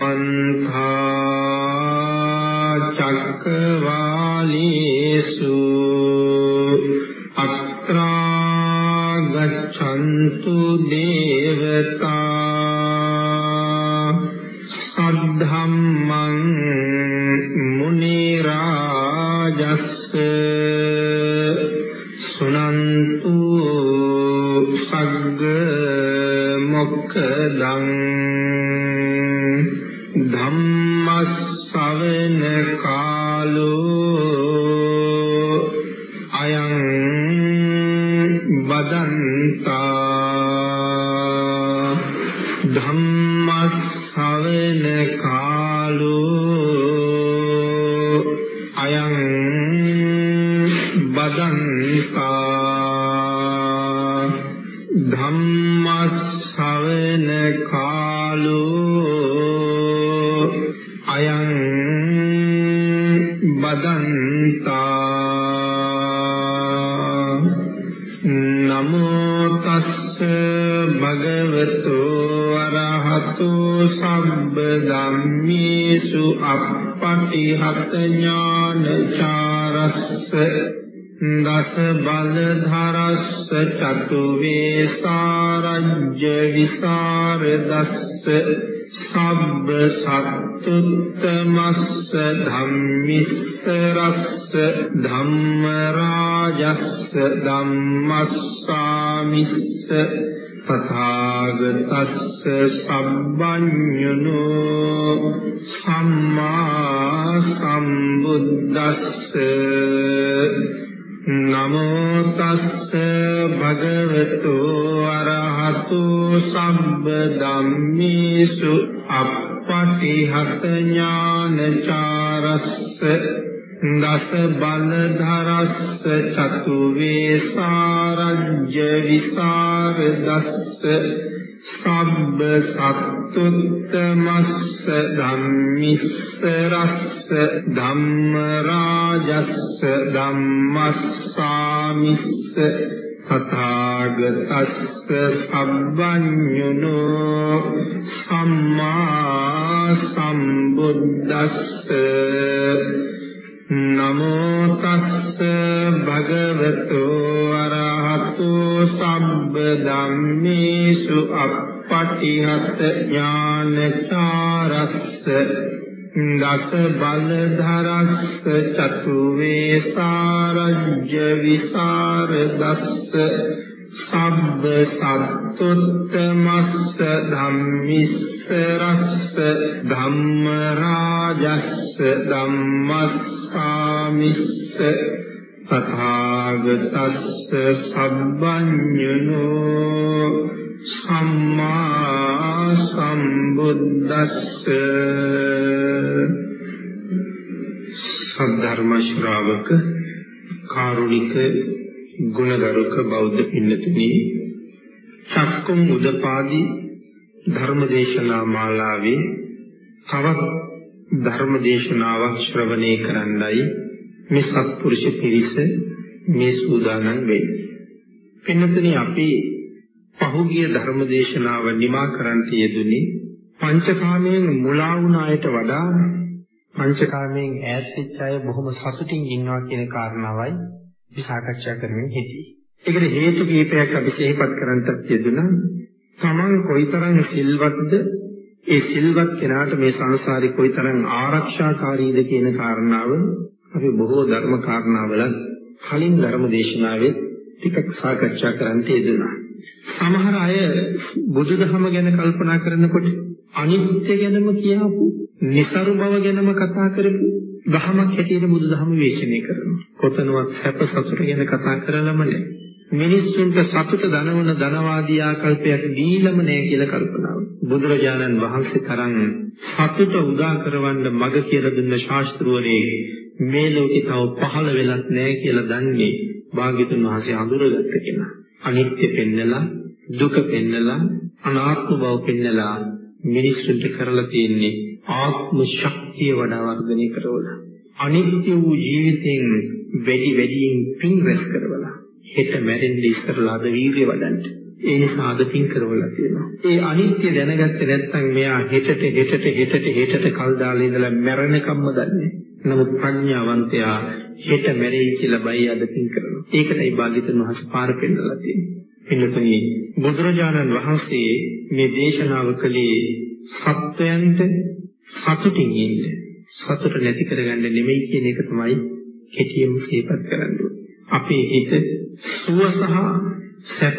පන්ථා චක්කවාලේසු සම්බුද්දස්ස නමෝ තස්ස භගවතු අරහතු සම්බ ධම්මේසු අප්පටිහත ඥානචාරස්ස දස බල ධරස්ස චතු වේසාරජ්‍ය විසරදස්ස සබ්බ සත්තුත්තමස්ස ධම්මිස්ස රස්ස ධම්ම රාජස්ස ධම්මස්සාමිස්ස තථාගතස්ස සබ්බඤුනෝ සම්මා සම්බුද්දස්ස නමෝ තස්ස භගවතු අරහතු සම්බ ධම්මේසු අප්පටිහත ඥානචාරස්ස දස බල ධරස්ස චතු වේසාරජ්‍ය විසරදස්ස සබ්බ සත්තුත්තමස්ස ධම්මිස්ස රස්ස ධම්ම රාජස්ස ධම්මස්සාමිස්ස තථාගතස්ස සබ්බඤුනෝ සම්මා සම්බුද්දස්ස සද්ධර්ම ශ්‍රාවක කාරුණික ගුණගරුක බෞද්ධ පින්නතුනි චක්කුම් උදපාදි ධර්මදේශනා මාලාවේ තවත් ධර්මදේශනාවක් ශ්‍රවණය කරන්නයි මේ සත්පුරුෂ පිරිස මේ සූදානම් වෙන්නේ. පින්නතුනි අපි පහුගිය ධර්මදේශනාව නිමා කරන්න යෙදුනේ පංචකාමයෙන් මුලා වුණ අයට වඩා පංචකාමයෙන් ඈත් වෙච්ච අය බොහොම සතුටින් ඉන්නවා කියන කාරණාවයි අපි සාකච්ඡා කරමින් හිටියේ. ඒකට හේතු කීපයක් අපි සිහිපත් කරන්නත් යෙදුණා. Taman කොයිතරම් සිල්වත්ද ඒ සිල්වත් කෙනාට මේ සංසාරේ කොයිතරම් ආරක්ෂාකාරීද කියන කාරණාව අපි බොහෝ ධර්ම කාරණාවල කලින් ධර්ම දේශනාවේ ටිකක් සාකච්ඡා කරන්න යෙදුණා. සමහර අය බුදුදහම ගැන කල්පනා කරනකොට අනිත්‍ය ගැනම කියපු, નિසරු බව ගැනම කතා කරපු දහමක් හැටියට බුදුදහම විශ්ලේෂණය කරනවා. කොතනවත් සැප සතුට ගැන කතා කරලම නැහැ. මිනිස්සුන්ට සතුට දනවන ධනවාදී ආකල්පයක් දීලම නැහැ කියලා කල්පනාව. බුදුරජාණන් වහන්සේ තරම් සතුට උදා කරවන්න මඟ කියලා දුන්න ශාස්ත්‍රවරේ මේ ලෝකේ තව පහළ වෙලක් නැහැ කියලා දන්නේ භාග්‍යතුන් වහන්සේ අඳුරගත්ත කෙනා. අනිත්‍ය පෙන්නලා දුක පෙන්නලා අනාත්ම බව පෙන්නලා මිනිස්සුන්ට කරලා තියෙන්නේ ආත්ම ශක්තිය වඩා වර්ධනය කරවලා අනිත්‍ය වූ ජීවිතෙන් වැඩි වැඩියෙන් පින් රැස් කරවලා හෙට මැරෙන්න ඉස්සරලා අද වීර්ය වඩන්න ඒ නිසා අද පින් කරවලා තියෙනවා. ඒ අනිත්‍ය දැනගත්තේ නැත්නම් මෙයා හෙටට හෙටට හෙටට හෙටට කල් දාලා ඉඳලා මැරෙනකම්ම දන්නේ. නමුත් ප්‍රඥාවන්තයා හෙට මැරෙයි කියලා බයි අද පින් කරනවා. ඒකටයි භාග්‍යතුන් වහන්සේ පාර පෙන්නලා තියෙන්නේ. එන්නතුනි බුදුරජාණන් වහන්සේ මේ දේශනාව කළේ සත්වයන්ට සතුටින් ඉන්න. සතුට නැති කරගන්න නෙමෙයි කියන එක තමයි කෙටියෙන් සිහිපත් කරන්නේ. අපේ හිත සුව සහ සැප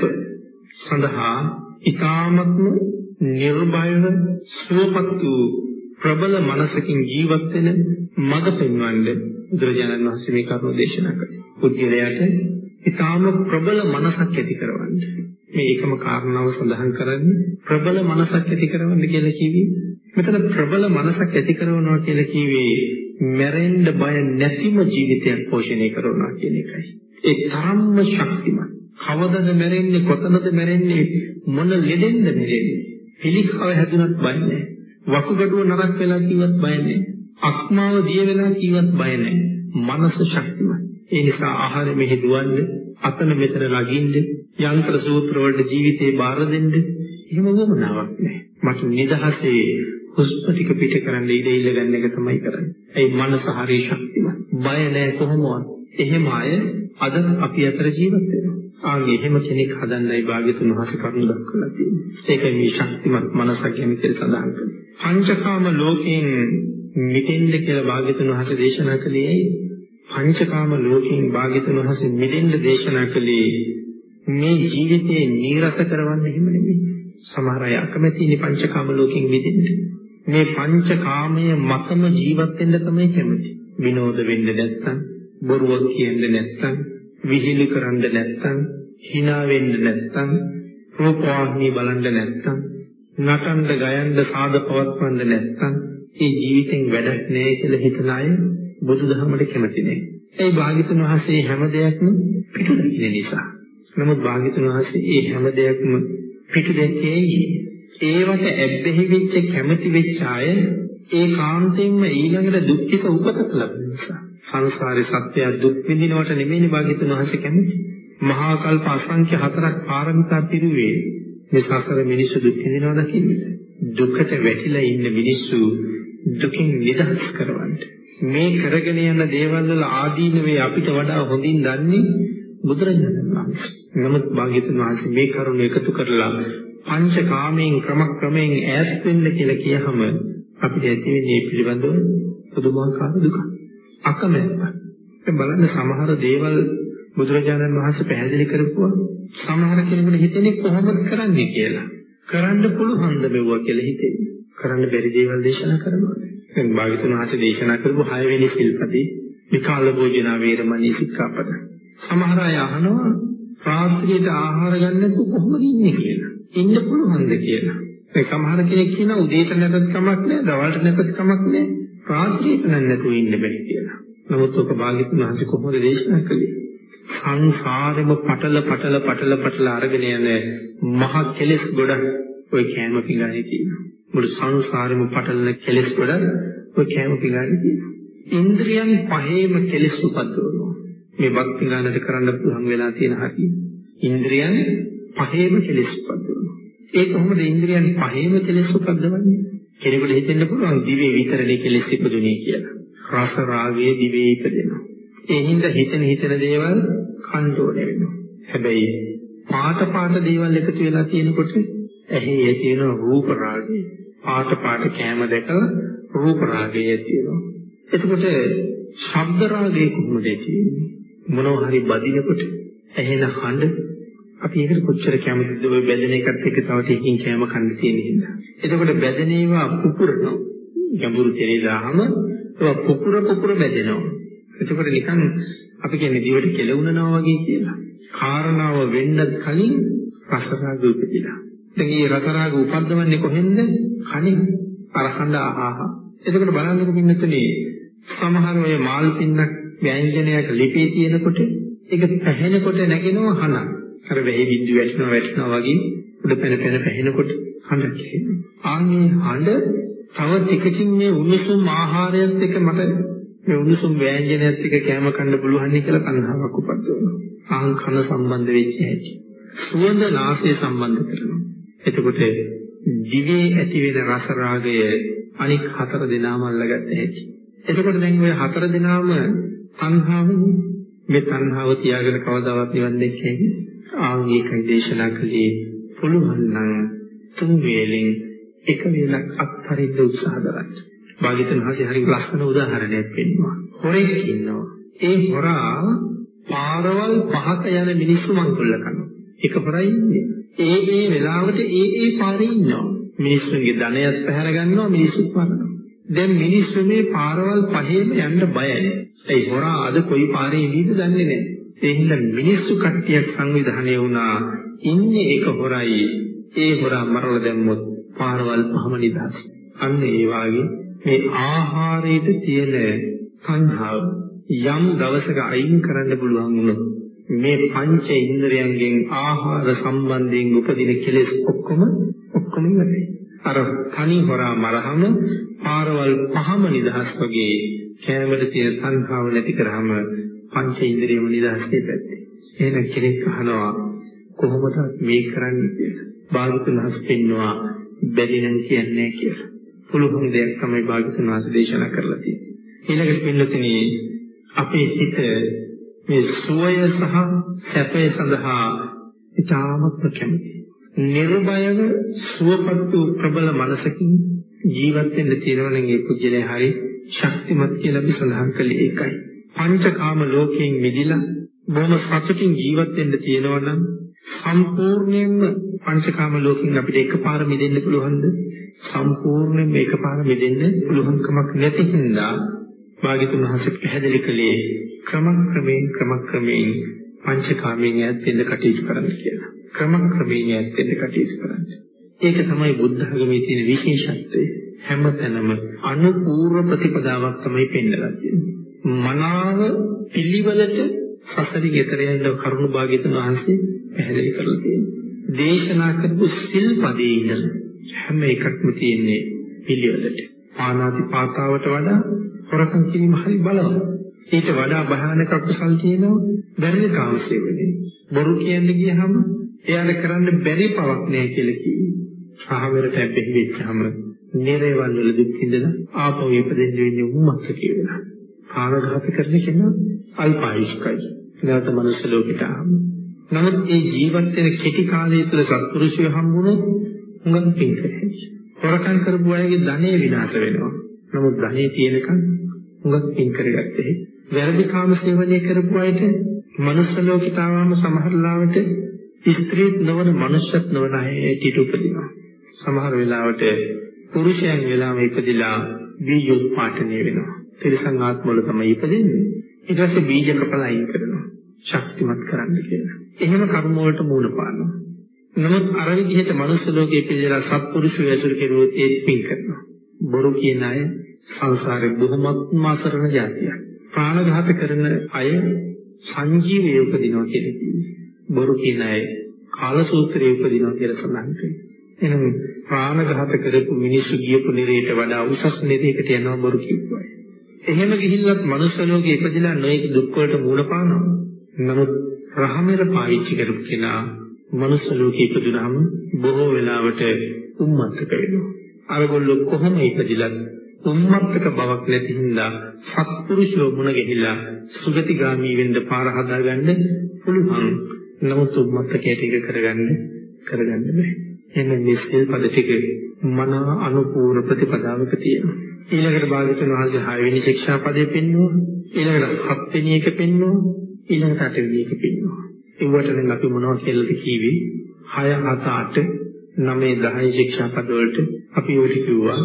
සඳහා ඊ타මත්ම නිර්භයව සුවපත් වූ ප්‍රබල මනසකින් ජීවත් වෙන මඟ පෙන්වන්න බුදුරජාණන් වහන්සේ මේ කරුණ දේශනා කළා. පුද්ගලයාට ඊටාම ප්‍රබල මනසක් ඇති කරවන්න. මේ එකම කාරණාව සඳහන් කරන්නේ ප්‍රබල මනසක් ඇති කරවන්න කියලා කිව්වේ. මෙතන ප්‍රබල මනසක් ඇති කරනවා කියලා කිව්වේ මැරෙන්න බය නැතිම ජීවිතයක් පෝෂණය කරනවා කියන එකයි. ඒ තරම්ම ශක්තිමත්. කවදද මැරෙන්නේ කොතනද මැරෙන්නේ මොන ලෙඩෙන්ද මැරෙන්නේ? පිළිකාව හැදුනත් බය නැහැ. වකුගඩුව නරක් වෙලා කිව්වත් බය නැහැ. අක්මාව දිය වෙලා කිව්වත් බය නැහැ. මනස ශක්තිමත්. ඒ නිසා ආහාර මෙහි දුවන්නේ අතන මෙතන ලගින්න යන්ත්‍ර සූත්‍ර වලට ජීවිතේ බාර දෙන්න එහෙම වමනාවක් නැහැ. මට නිදහසේ හුස්ම ටික පිට කරන්න ඉඩ ඉල්ල ගන්න එක තමයි කරන්නේ. ඒ මනස හරි ශක්තිමත්. බය නැහැ කොහොමවත්. එහෙම අය අද අපි අතර ජීවත් වෙනවා. ආගේ එහෙම කෙනෙක් හදන්නයි භාග්‍යතුන් වහන්සේ කරුණ දක්වලා තියෙන්නේ. ඒකයි මේ ශක්තිමත් මනසක් ගැන කියලා සඳහන් කරන්නේ. පංචකාම ලෝකයෙන් මිදෙන්න කියලා භාග්‍යතුන් වහන්සේ දේශනා කළේ ඇයි? පංචකාම ලෝකයෙන් භාග්‍යතුන් වහන්සේ මිදෙන්න දේශනා කළේ මේ ජීවිතේ නීරස කරවන්න හිම නෙමෙයි. සමහර අය අකමැතිනේ පංචකාම ලෝකයෙන් මිදෙන්න. මේ පංචකාමයේ මතම ජීවත් වෙන්න තමයි කැමති. විනෝද වෙන්න නැත්තම්, බොරුවක් කියන්න නැත්තම්, විහිළු කරන්න නැත්තම්, hina වෙන්න නැත්තම්, රූපවාහිනී බලන්න නැත්තම්, නටන්න ගයන්න සාද පවත්වන්න නැත්තම්, ඒ ජීවිතෙන් වැඩක් නැහැ කියලා හිතන අය බුදුදහමට කැමති නැහැ. ඒ භාග්‍යතුන් වහන්සේ හැම දෙයක්ම පිටු දකින්න නිසා. නමුත් භාග්‍යතුන් වහන්සේ මේ හැම දෙයක්ම පිටු දැක්කේ ඒවට ඇබ්බැහි වෙච්ච කැමති වෙච්ච අය ඒ කාන්තෙන්ම ඊළඟට දුක්ඛිත උපතක් ලබන නිසා. සංසාරේ සත්‍යය දුක් විඳිනවට නෙමෙයි භාග්‍යතුන් වහන්සේ කැමති. මහා කල්ප අසංඛ්‍ය හතරක් පාරමිතා පිරුවේ මේ සසර මිනිස්සු දුක් විඳිනවා දකින්නේ. දුකට වැටිලා ඉන්න මිනිස්සු දුකින් නිදහස් කරවන්නේ මේ කරගෙන යන දේවල් වල ආදීනවේ අපිට වඩා හොඳින් දන්නේ බුදුරජාණන් වහන්සේ. නමුත් භාග්‍යතුන් වහන්සේ මේ කරුණ එකතු කරලා පංචකාමයෙන් ක්‍රමක්‍රමයෙන් ඈත් වෙන්න කියලා කියහම අපිට ඇති වෙන්නේ පිළිබඳව පුදුමාකාර දුක. අකමැත්ත. බලන්න සමහර දේවල් බුදුරජාණන් වහන්සේ පැහැදිලි කරපුවා සමහර කෙනෙකුට හිතෙන්නේ කොහොමද කරන්නේ කියලා. කරන්න පුළුවන්ද මෙවුවා කියලා හිතෙන්නේ. කරන්න බැරි දේවල් දේශනා කරනවා. දැන් භාග්‍යතුන් වහන්සේ දේශනා කරපු 6 වෙනි සිල්පදේ විකාල භෝජන වේරමණී සික්ඛාපද. සමහර අය අහනවා රාත්‍රියට ආහාර ගන්න නැතුව කොහොමද ඉන්නේ කියලා. ඉන්න පුළුවන්ද කියලා. ඒ සමහර කෙනෙක් කියනවා උදේට නැතත් කමක් නැහැ, දවල්ට නැතත් කමක් නැහැ. රාත්‍රියට නැතුව ඉන්න බෑ කියලා. නමුත් ඔක භාග්‍යතුන් වහන්සේ කොහොමද දේශනා කළේ? සංසාරෙම පටල පටල පටල පටල අරගෙන යන මහ කෙලෙස් ගොඩක් ඔය කෑම පිඟානේ තියෙනවා. මුළු සංසාරෙම පටලන කෙලෙස් ගොඩක් ඔය කෑම පිඟානේ තියෙනවා. ඉන්ද්‍රියන් පහේම කෙලෙස් උපද්දවනවා. මේ භක්ති ගානට කරන්න පුළුවන් වෙලා තියෙන හැටි. ඉන්ද්‍රියන් පහේම කෙලෙස් උපද්දවනවා. ඒ කොහොමද ඉන්ද්‍රියන් පහේම කෙලෙස් උපද්දවන්නේ? කෙනෙකුට හිතෙන්න පුළුවන් දිවේ විතරනේ කෙලෙස් ඉපදුනේ කියලා. රස රාගයේ දිවේ ඉපදෙනවා. ඒ හින්දා හිතන හිතන දේවල් කන්ට්‍රෝල් වෙනවා. හැබැයි පාට පාට දේවල් එකතු වෙලා තියෙනකොට ඇහි ඇති වෙන රූප රාගය පාට පාට කැම දැකලා රූප රාගය ඇති වෙනවා. එතකොට ශබ්ද රාගය කොහොමද තියෙන්නේ? මොනවා හරි බදිනකොට ඇහෙන හඬ අපි ඒකට කොච්චර කැමතිද ඔය බැදෙන එකත් එක්ක තව ටිකකින් කැම කන්න තියෙන හින්දා. එතකොට බැදෙන ඒවා පුපුරනවා. ගැඹුරු තෙරේ දාහම ඒවා පුපුර පුපුර බැදෙනවා. එතකොට නිකන් අපි කියන්නේ දිවට කෙලුණනවා වගේ කියලා. කාරණාව වෙන්නත් කලින් රසරාග උපදිනවා. දැන් මේ රසරාග උපද්දවන්නේ කොහෙන්ද? කනින් අරහඬ ආහා. එතකොට බලන්නකො පින්නතනේ සමහර ඔය මාල් පින්නක් ව්‍යංජනයක ලිපේ තියෙනකොට ඒක පැහෙනකොට නැගෙනවා හන. අර වෙහි බින්දු වැටෙනවා වැටෙනවා වගේ උඩ පැන පැන පැහෙනකොට හඬ කියනවා. ආන්නේ හඬ තව ටිකකින් මේ උණුසුම් ආහාරයත් එක්ක මට මේ උණුසුම් ව්‍යංජනයත් එක්ක කැම කන්න පුළුවන් නේ කියලා තණ්හාවක් උපද්දවනවා. ආන් කන සම්බන්ධ වෙච්ච හැටි. සුවඳ නාසය සම්බන්ධ කරනවා. එතකොට දිවේ ඇති වෙන රස රාගය අනික් හතර දෙනාම අල්ලගත්ත හැටි. එතකොට දැන් ওই හතර දෙනාම තණ්හාවනේ මේ තණ්හාව තියාගෙන කවදාවත් නිවන් දැක්කේ ආංගිකයි දේශනා කළේ පුළුවන් නම් තුන් වේලෙන් එක වේලක් අත්හරින්න උත්සාහ කරන්න. භාග්‍යතුන් වහන්සේ හරි ලස්සන උදාහරණයක් පෙන්වනවා. හොරෙක් ඉන්නවා. ඒ හොරා පාරවල් පහක යන මිනිස්සු මංගුල්ල කරනවා. එක හොරයි ඉන්නේ. ඒ ඒ වෙලාවට ඒ ඒ පාරේ ඉන්නවා. මිනිස්සුන්ගේ ධනයත් පැහැර ගන්නවා මිනිස්සුත් මරනවා. දැන් මිනිස්සු මේ පාරවල් පහේම යන්න බයයි. ඒ හොරා අද කොයි පාරේ ඉඳීද දන්නේ නැහැ. ඒ හින්දා මිනිස්සු කට්ටියක් සංවිධානය වුණා. ඉන්නේ එක හොරයි. ඒ හොරා මරලා දැම්මොත් පාරවල් පහම නිදහස්. අන්න ඒ වාගේ මේ ආහාරයට තියෙන සංහාව යම් දවසක අයින් කරන්න පුළුවන් වුණොත් මේ පංච ඉන්ද්‍රයන්ගෙන් ආහාර සම්බන්ධයෙන් උපදින කෙලෙස් ඔක්කොම ඔක්කොම ඉවරයි. අර තනි හොරා මරහම පාරවල් පහම නිදහස් වගේ කෑමට තියෙන සංඛාව නැති කරාම පංච ඉන්ද්‍රියම නිදහස් දෙපැත්තේ. එහෙනම් කෙනෙක් අහනවා කොහොමද මේ කරන්නේ කියලා. භාගතුන් හස් පෙන්නවා බැරි නම් කියන්නේ කියලා. පුළුවන් දෙයක් තමයි භාගතුන් හස් දේශනා කරලා තියෙන්නේ. ඊළඟට පින්නතුනේ අපේ හිත මේ සුවය සහ සැපය සඳහා ඉතාමත් කැමති. නිර්භයව සුවපත් වූ ප්‍රබල මනසකින් ජීවත් වෙන්න තියෙනවා නම් ඒ පුජ්‍යලේ හරි ශක්තිමත් කියලා අපි සඳහන් කළේ ඒකයි. පංචකාම ලෝකයෙන් මිදිලා බොහොම සතුටින් ජීවත් වෙන්න තියෙනවා නම් සම්පූර්ණයෙන්ම පංචකාම ලෝකෙන් අපිට එකපාර මිදෙන්න පුළුවන්ද? සම්පූර්ණයෙන්ම එකපාර මිදෙන්න පුළුවන් කමක් නැති හින්දා භාග්‍යතුන් වහන්සේ පැහැදිලි කළේ ක්‍රමක්‍රමයෙන් ක්‍රමක්‍රමයෙන් පංචකාමයෙන් ඈත් වෙන්න කටයුතු කරන්න කියලා. ක්‍රමක්‍රමයෙන් ඈත් වෙන්න කටයුතු කරන්න. ඒක තමයි බුද්ධ ධර්මයේ තියෙන විශේෂත්වය. හැමතැනම අනුපූර්ව ප්‍රතිපදාවක් තමයි පෙන්වලා තියෙන්නේ. මනාව පිළිවෙලට සසරින් එතර යන කරුණ භාග්‍යතුන් වහන්සේ පැහැදිලි කරලා තියෙනවා. දේශනා කරපු සිල්පදේ ඉඳලා හැම එකක්ම තියෙන්නේ පිළිවෙලට. පානාති පාතාවට වඩා හොරකම් කිරීම හරි බලවත්. ඊට වඩා භයානක කුසල් තියෙනවා බැරි කාමසේවනේ. බොරු කියන්නේ ගියහම එයාට කරන්න බැරි පවක් නෑ කියලා කිව්වේ. සාහවරට බැහැ වෙච්චාම නිරේවල් වල දුක් විඳලා ආපහු ඉපදෙන්න වෙන්නේ උම්මත් කියලා. කාමඝාත කරන කෙනා අල්පායුෂ්කයි. නැවත මනුස්ස ලෝකෙට ආවම. නමුත් මේ ජීවත් වෙන කෙටි කාලය තුළ සත්පුරුෂය හම්බුනොත් හුඟක් පිං කරයි. හොරකම් කරපු අයගේ ධනෙ විනාශ වෙනවා. නමුත් ධනෙ තියෙනකන් හුඟක් පිං කරගත්තේ. වැරදි කාම සේවනය කරපු අයට මනුස්ස ලෝකෙට ආවම සමහර ලාවට ස්ත්‍රීත් නොවන මනුෂ්‍යත් නොවන අයට උපදිනවා. සමහර වෙලාවට පුරුෂයන් වෙලාම ඉපදිලා බීජ උත්පාදනය වෙනවා. තිරසං ආත්මවල තමයි ඉපදෙන්නේ. ඊට පස්සේ බීජ කපලා අයින් කරනවා. ශක්තිමත් කරන්න කියලා. එහෙම කර්ම වලට මූල පානවා. නමුත් අර විදිහට මනුස්ස ලෝකයේ පිළිදලා සත්පුරුෂය ඇසුරු කෙරුවොත් ඒ පින් කරනවා. බොරු කියන අය සංසාරේ බොහොමත්ම අසරණ జాතියක්. ප්‍රාණඝාත කරන අය සංජීවයේ උපදිනවා කියලා කියන්නේ. බොරු කියන අය කාලසූත්‍රයේ උපදිනවා කියලා සඳහන් කරනවා. එහෙනම් ප්‍රාණඝාත කරපු මිනිස්සු ගියපු නිරේට වඩා උසස් නිරේකට යනවා බොරු කිව්වා. එහෙම ගිහිල්ලත් මනුස්ස ලෝකේ ඉපදිලා නොයෙක් දුක් වලට මුහුණ පානවා. නමුත් රහමෙර පාවිච්චි කරපු කෙනා මනුස්ස ලෝකේ ඉපදුනහම බොහෝ වෙලාවට උම්මත්තක වෙනවා. අරගොල්ලෝ කොහොම ඉපදිලත් උම්මත්තක බවක් නැති හින්දා සත්පුරුෂෝ මුණ ගැහිලා සුගතිගාමී වෙන්න පාර හදාගන්න පුළුවන්. නමුත් උම්මත්තකයට එක කරගන්න කරගන්න බෑ. එන්න මේ සිල්පද ටික මන අනුපූර්ව ප්‍රතිපදාවක තියෙනවා. ඊළඟට භාග්‍යතුන් වහන්සේ 6 වෙනි ශික්ෂා පදේ පෙන්වුවා. ඊළඟට 7 වෙනි එක පෙන්වුවා. ඊළඟට 8 වෙනි එක පෙන්වුවා. ඒවට නම් අපි මොනවද කියලාද කිව්වේ? 6 7 8 9 10 ශික්ෂා පද වලට අපි උඩ කිව්වා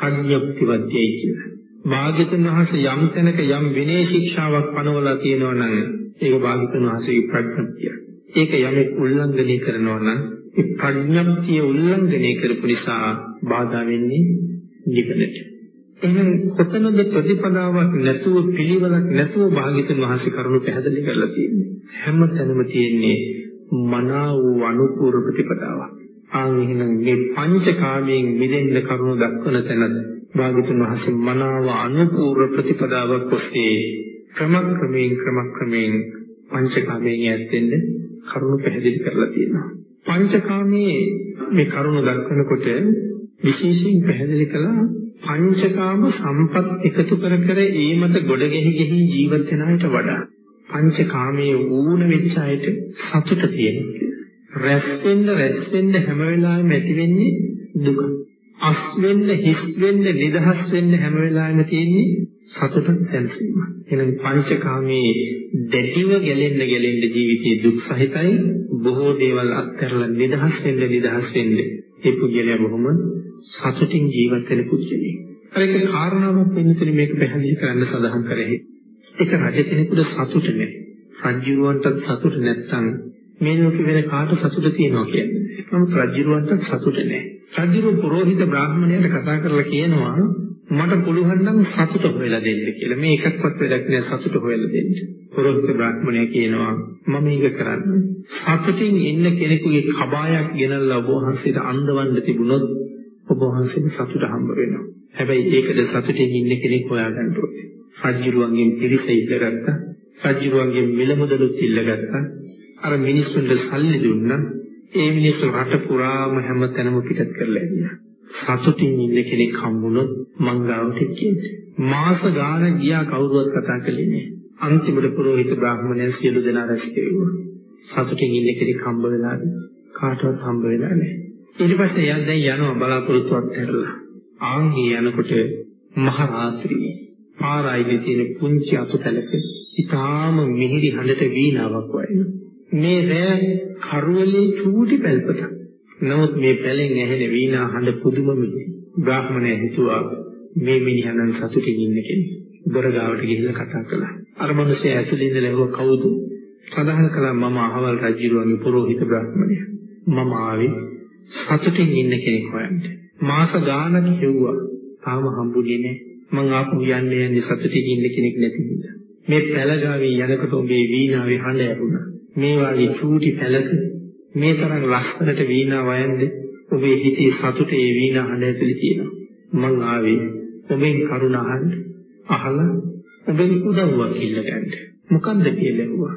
අඥප්ති වද්‍යයි කියලා. භාග්‍යතුන් වහන්සේ යම් තැනක යම් විනය ශික්ෂාවක් පනවලා තියෙනවා නම් ඒක භාග්‍යතුන් වහන්සේගේ ප්‍රඥප්තිය. ඒක යමෙක් උල්ලංඝනය කරනවා නම් ඒ ප්‍රඥප්තිය උල්ලංඝනය කරපු නිසා බාධා වෙන්නේ නිවනට. එහෙනම් කොතනද ප්‍රතිපදාවක් නැතුව පිළිවෙලක් නැතුව භාග්‍යතුන් වහන්සේ කරුණු පැහැදිලි කරලා තියෙන්නේ. හැම තැනම තියෙන්නේ මනා වූ අනුපූර්ව ප්‍රතිපදාවක්. ආන් එහෙනම් මේ පංචකාමයෙන් මිදෙන්න කරුණු දක්වන තැනද භාග්‍යතුන් වහන්සේ මනාව අනුපූර්ව ප්‍රතිපදාවක් ඔස්සේ ක්‍රමක්‍රමයෙන් ක්‍රමක්‍රමයෙන් පංචකාමයෙන් ඈත් වෙන්න කරුණු පැහැදිලි කරලා තියෙනවා. පංචකාමයේ මේ කරුණු දක්වනකොට විශේෂයෙන් පැහැදිලි කළා පංචකාම සම්පත් එකතු කර කර ඒ මත ගොඩ ගෙහි ගෙහි ජීවත් වෙන අයට වඩා පංචකාමයේ ඌණ වෙච්ච අයට සතුට තියෙනවා. රැස් වෙන්න රැස් වෙන්න හැම වෙලාවෙම ඇති වෙන්නේ දුක. අස් වෙන්න හිස් වෙන්න නිදහස් වෙන්න හැම වෙලාවෙම තියෙන්නේ සතුට සැනසීම. එහෙනම් පංචකාමයේ දැඩිව ගැලෙන්න ගැලෙන්න ජීවිතේ දුක් සහිතයි බොහෝ දේවල් අත්හැරලා නිදහස් වෙන්න නිදහස් වෙන්න ඒ පුද්ගලයා බොහොම සතුටින් ජීවත් වෙන පුද්ගලයෙක්. අර එක කාරණාවක් වෙනතන මේක පැහැදිලි කරන්න සඳහන් කරෙහි. එක රජ කෙනෙකුට සතුට නැහැ. රජුවන්ට සතුට නැත්නම් මේ ලෝකේ වෙන කාට සතුට තියෙනවා කියන්නේ. නමුත් රජුවන්ට සතුට නැහැ. රජු පුරোহিত බ්‍රාහ්මණයට කතා කරලා කියනවා මට පුළුවන් නම් සතුට හොයලා දෙන්න කියලා. මේ එකක්වත් වැඩක් නෑ සතුට හොයලා දෙන්න. පුරোহিত බ්‍රාහ්මණය කියනවා මම මේක කරන්න. සතුටින් ඉන්න කෙනෙකුගේ කබායක් ගෙනල්ලා ඔබ වහන්සේට අඳවන්න තිබුණොත් ඔබ වහන්සේට සතුට හම්බ වෙනවා. හැබැයි ඒකද සතුටින් ඉන්න කෙනෙක් හොයාගන්න ඕනේ. රජුරුවන්ගෙන් පිරිස ඉල්ලගත්තා. රජුරුවන්ගෙන් මිල මුදලුත් ඉල්ලගත්තා. අර මිනිස්සුන්ට සල්ලි දුන්නා. ඒ මිනිස්සු රට පුරාම හැම තැනම පිටත් කරලා ඇවිල්ලා. සතුටින් ඉන්න කෙනෙක් හම්බුනොත් මං ගාවට කියන්නේ. මාස ගාන ගියා කවුරුවත් කතා කළේ නෑ. අන්තිමට පුරোহিত බ්‍රාහ්මණයන් සියලු දෙනා රැස් කෙරුවා. සතුටින් ඉන්න කෙනෙක් හම්බ වෙලාද කාටවත් හම්බ වෙලා නෑ. ඊට පස්සේ යන් දැන් යනවා බලාපොරොත්තුවක් ඇරලා. ආන්ගේ යනකොට මහ රාත්‍රියේ පාරයිනේ තියෙන පුංචි අතුතලක ඉතාම මිහිරි හඬට වීණාවක් වයින්. මේ රෑ කරවලේ චූටි පැල්පතක්. නමුත් මේ පැලෙන් ඇහෙන වීණා හඬ පුදුම මිදි. බ්‍රාහ්මණය හිතුවා මේ මිනිහනම් සතුටින් ඉන්න කෙනෙක්. දොර ගාවට ගිහිල්ලා කතා කළා. අර මිනිස්සේ ඇතුළේ ඉඳලා ඇහුවා කවුද? සඳහන් කළා මම අහවල් රජුරුවන්ගේ පුරোহিত බ්‍රාහ්මණය. මම ආවේ සතුටින් ඉන්න කෙනෙක් හොයන්න. මාස ගානක් හෙව්වා. තාම හම්බුනේ නැහැ. මං ආපහු යන්නේ යන්නේ සතුටින් ඉන්න කෙනෙක් නැති නිසා. මේ පැලගාවේ යනකොට ඔබේ වීණාවේ හඬ ඇහුණා. මේ වගේ චූටි පැලක මේ තරම් ලස්සනට වීණා වයන්නේ ඔබේ හිතේ සතුට ඒ වීණා හඬ ඇතුලේ තියෙනවා. මං ආවේ ඔබෙන් කරුණ අහන්න. අහලා ඔබෙන් උදව්වක් ඉල්ලගන්න. මොකන්ද කියලා ඇහුවා.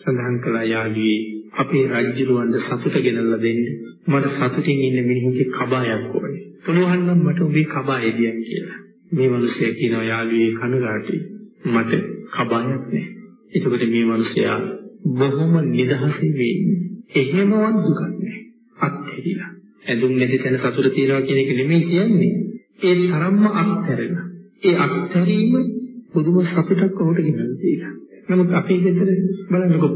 සඳහන් කළා යාළුවේ අපේ රජුරවන්ට සතුට ගෙනල්ලා දෙන්න. මට සතුටින් ඉන්න මිනිහුන්ගේ කබායක් ඕනේ. පුළුවන් නම් මට ඔබේ කබාය දියන් කියලා. මේ මිනිස්සයා කියනවා යාළුවේ කනගාටුයි. මට කබායක් නැහැ. එතකොට මේ මිනිස්සයා බොහොම නිදහසින් වෙන්නේ. එහෙමවත් දුකක් නැහැ. අත්හැරිලා. ඇඳුම් නැති තැන සතුට තියනවා කියන එක නෙමෙයි කියන්නේ. ඒ තරම්ම අත්හැරෙන. ඒ අත්හැරීම පුදුම සතුටක් ඔහුට ගෙනල්ලා තියෙනවා. නමුත් අපේ ගෙදර බලන්නකො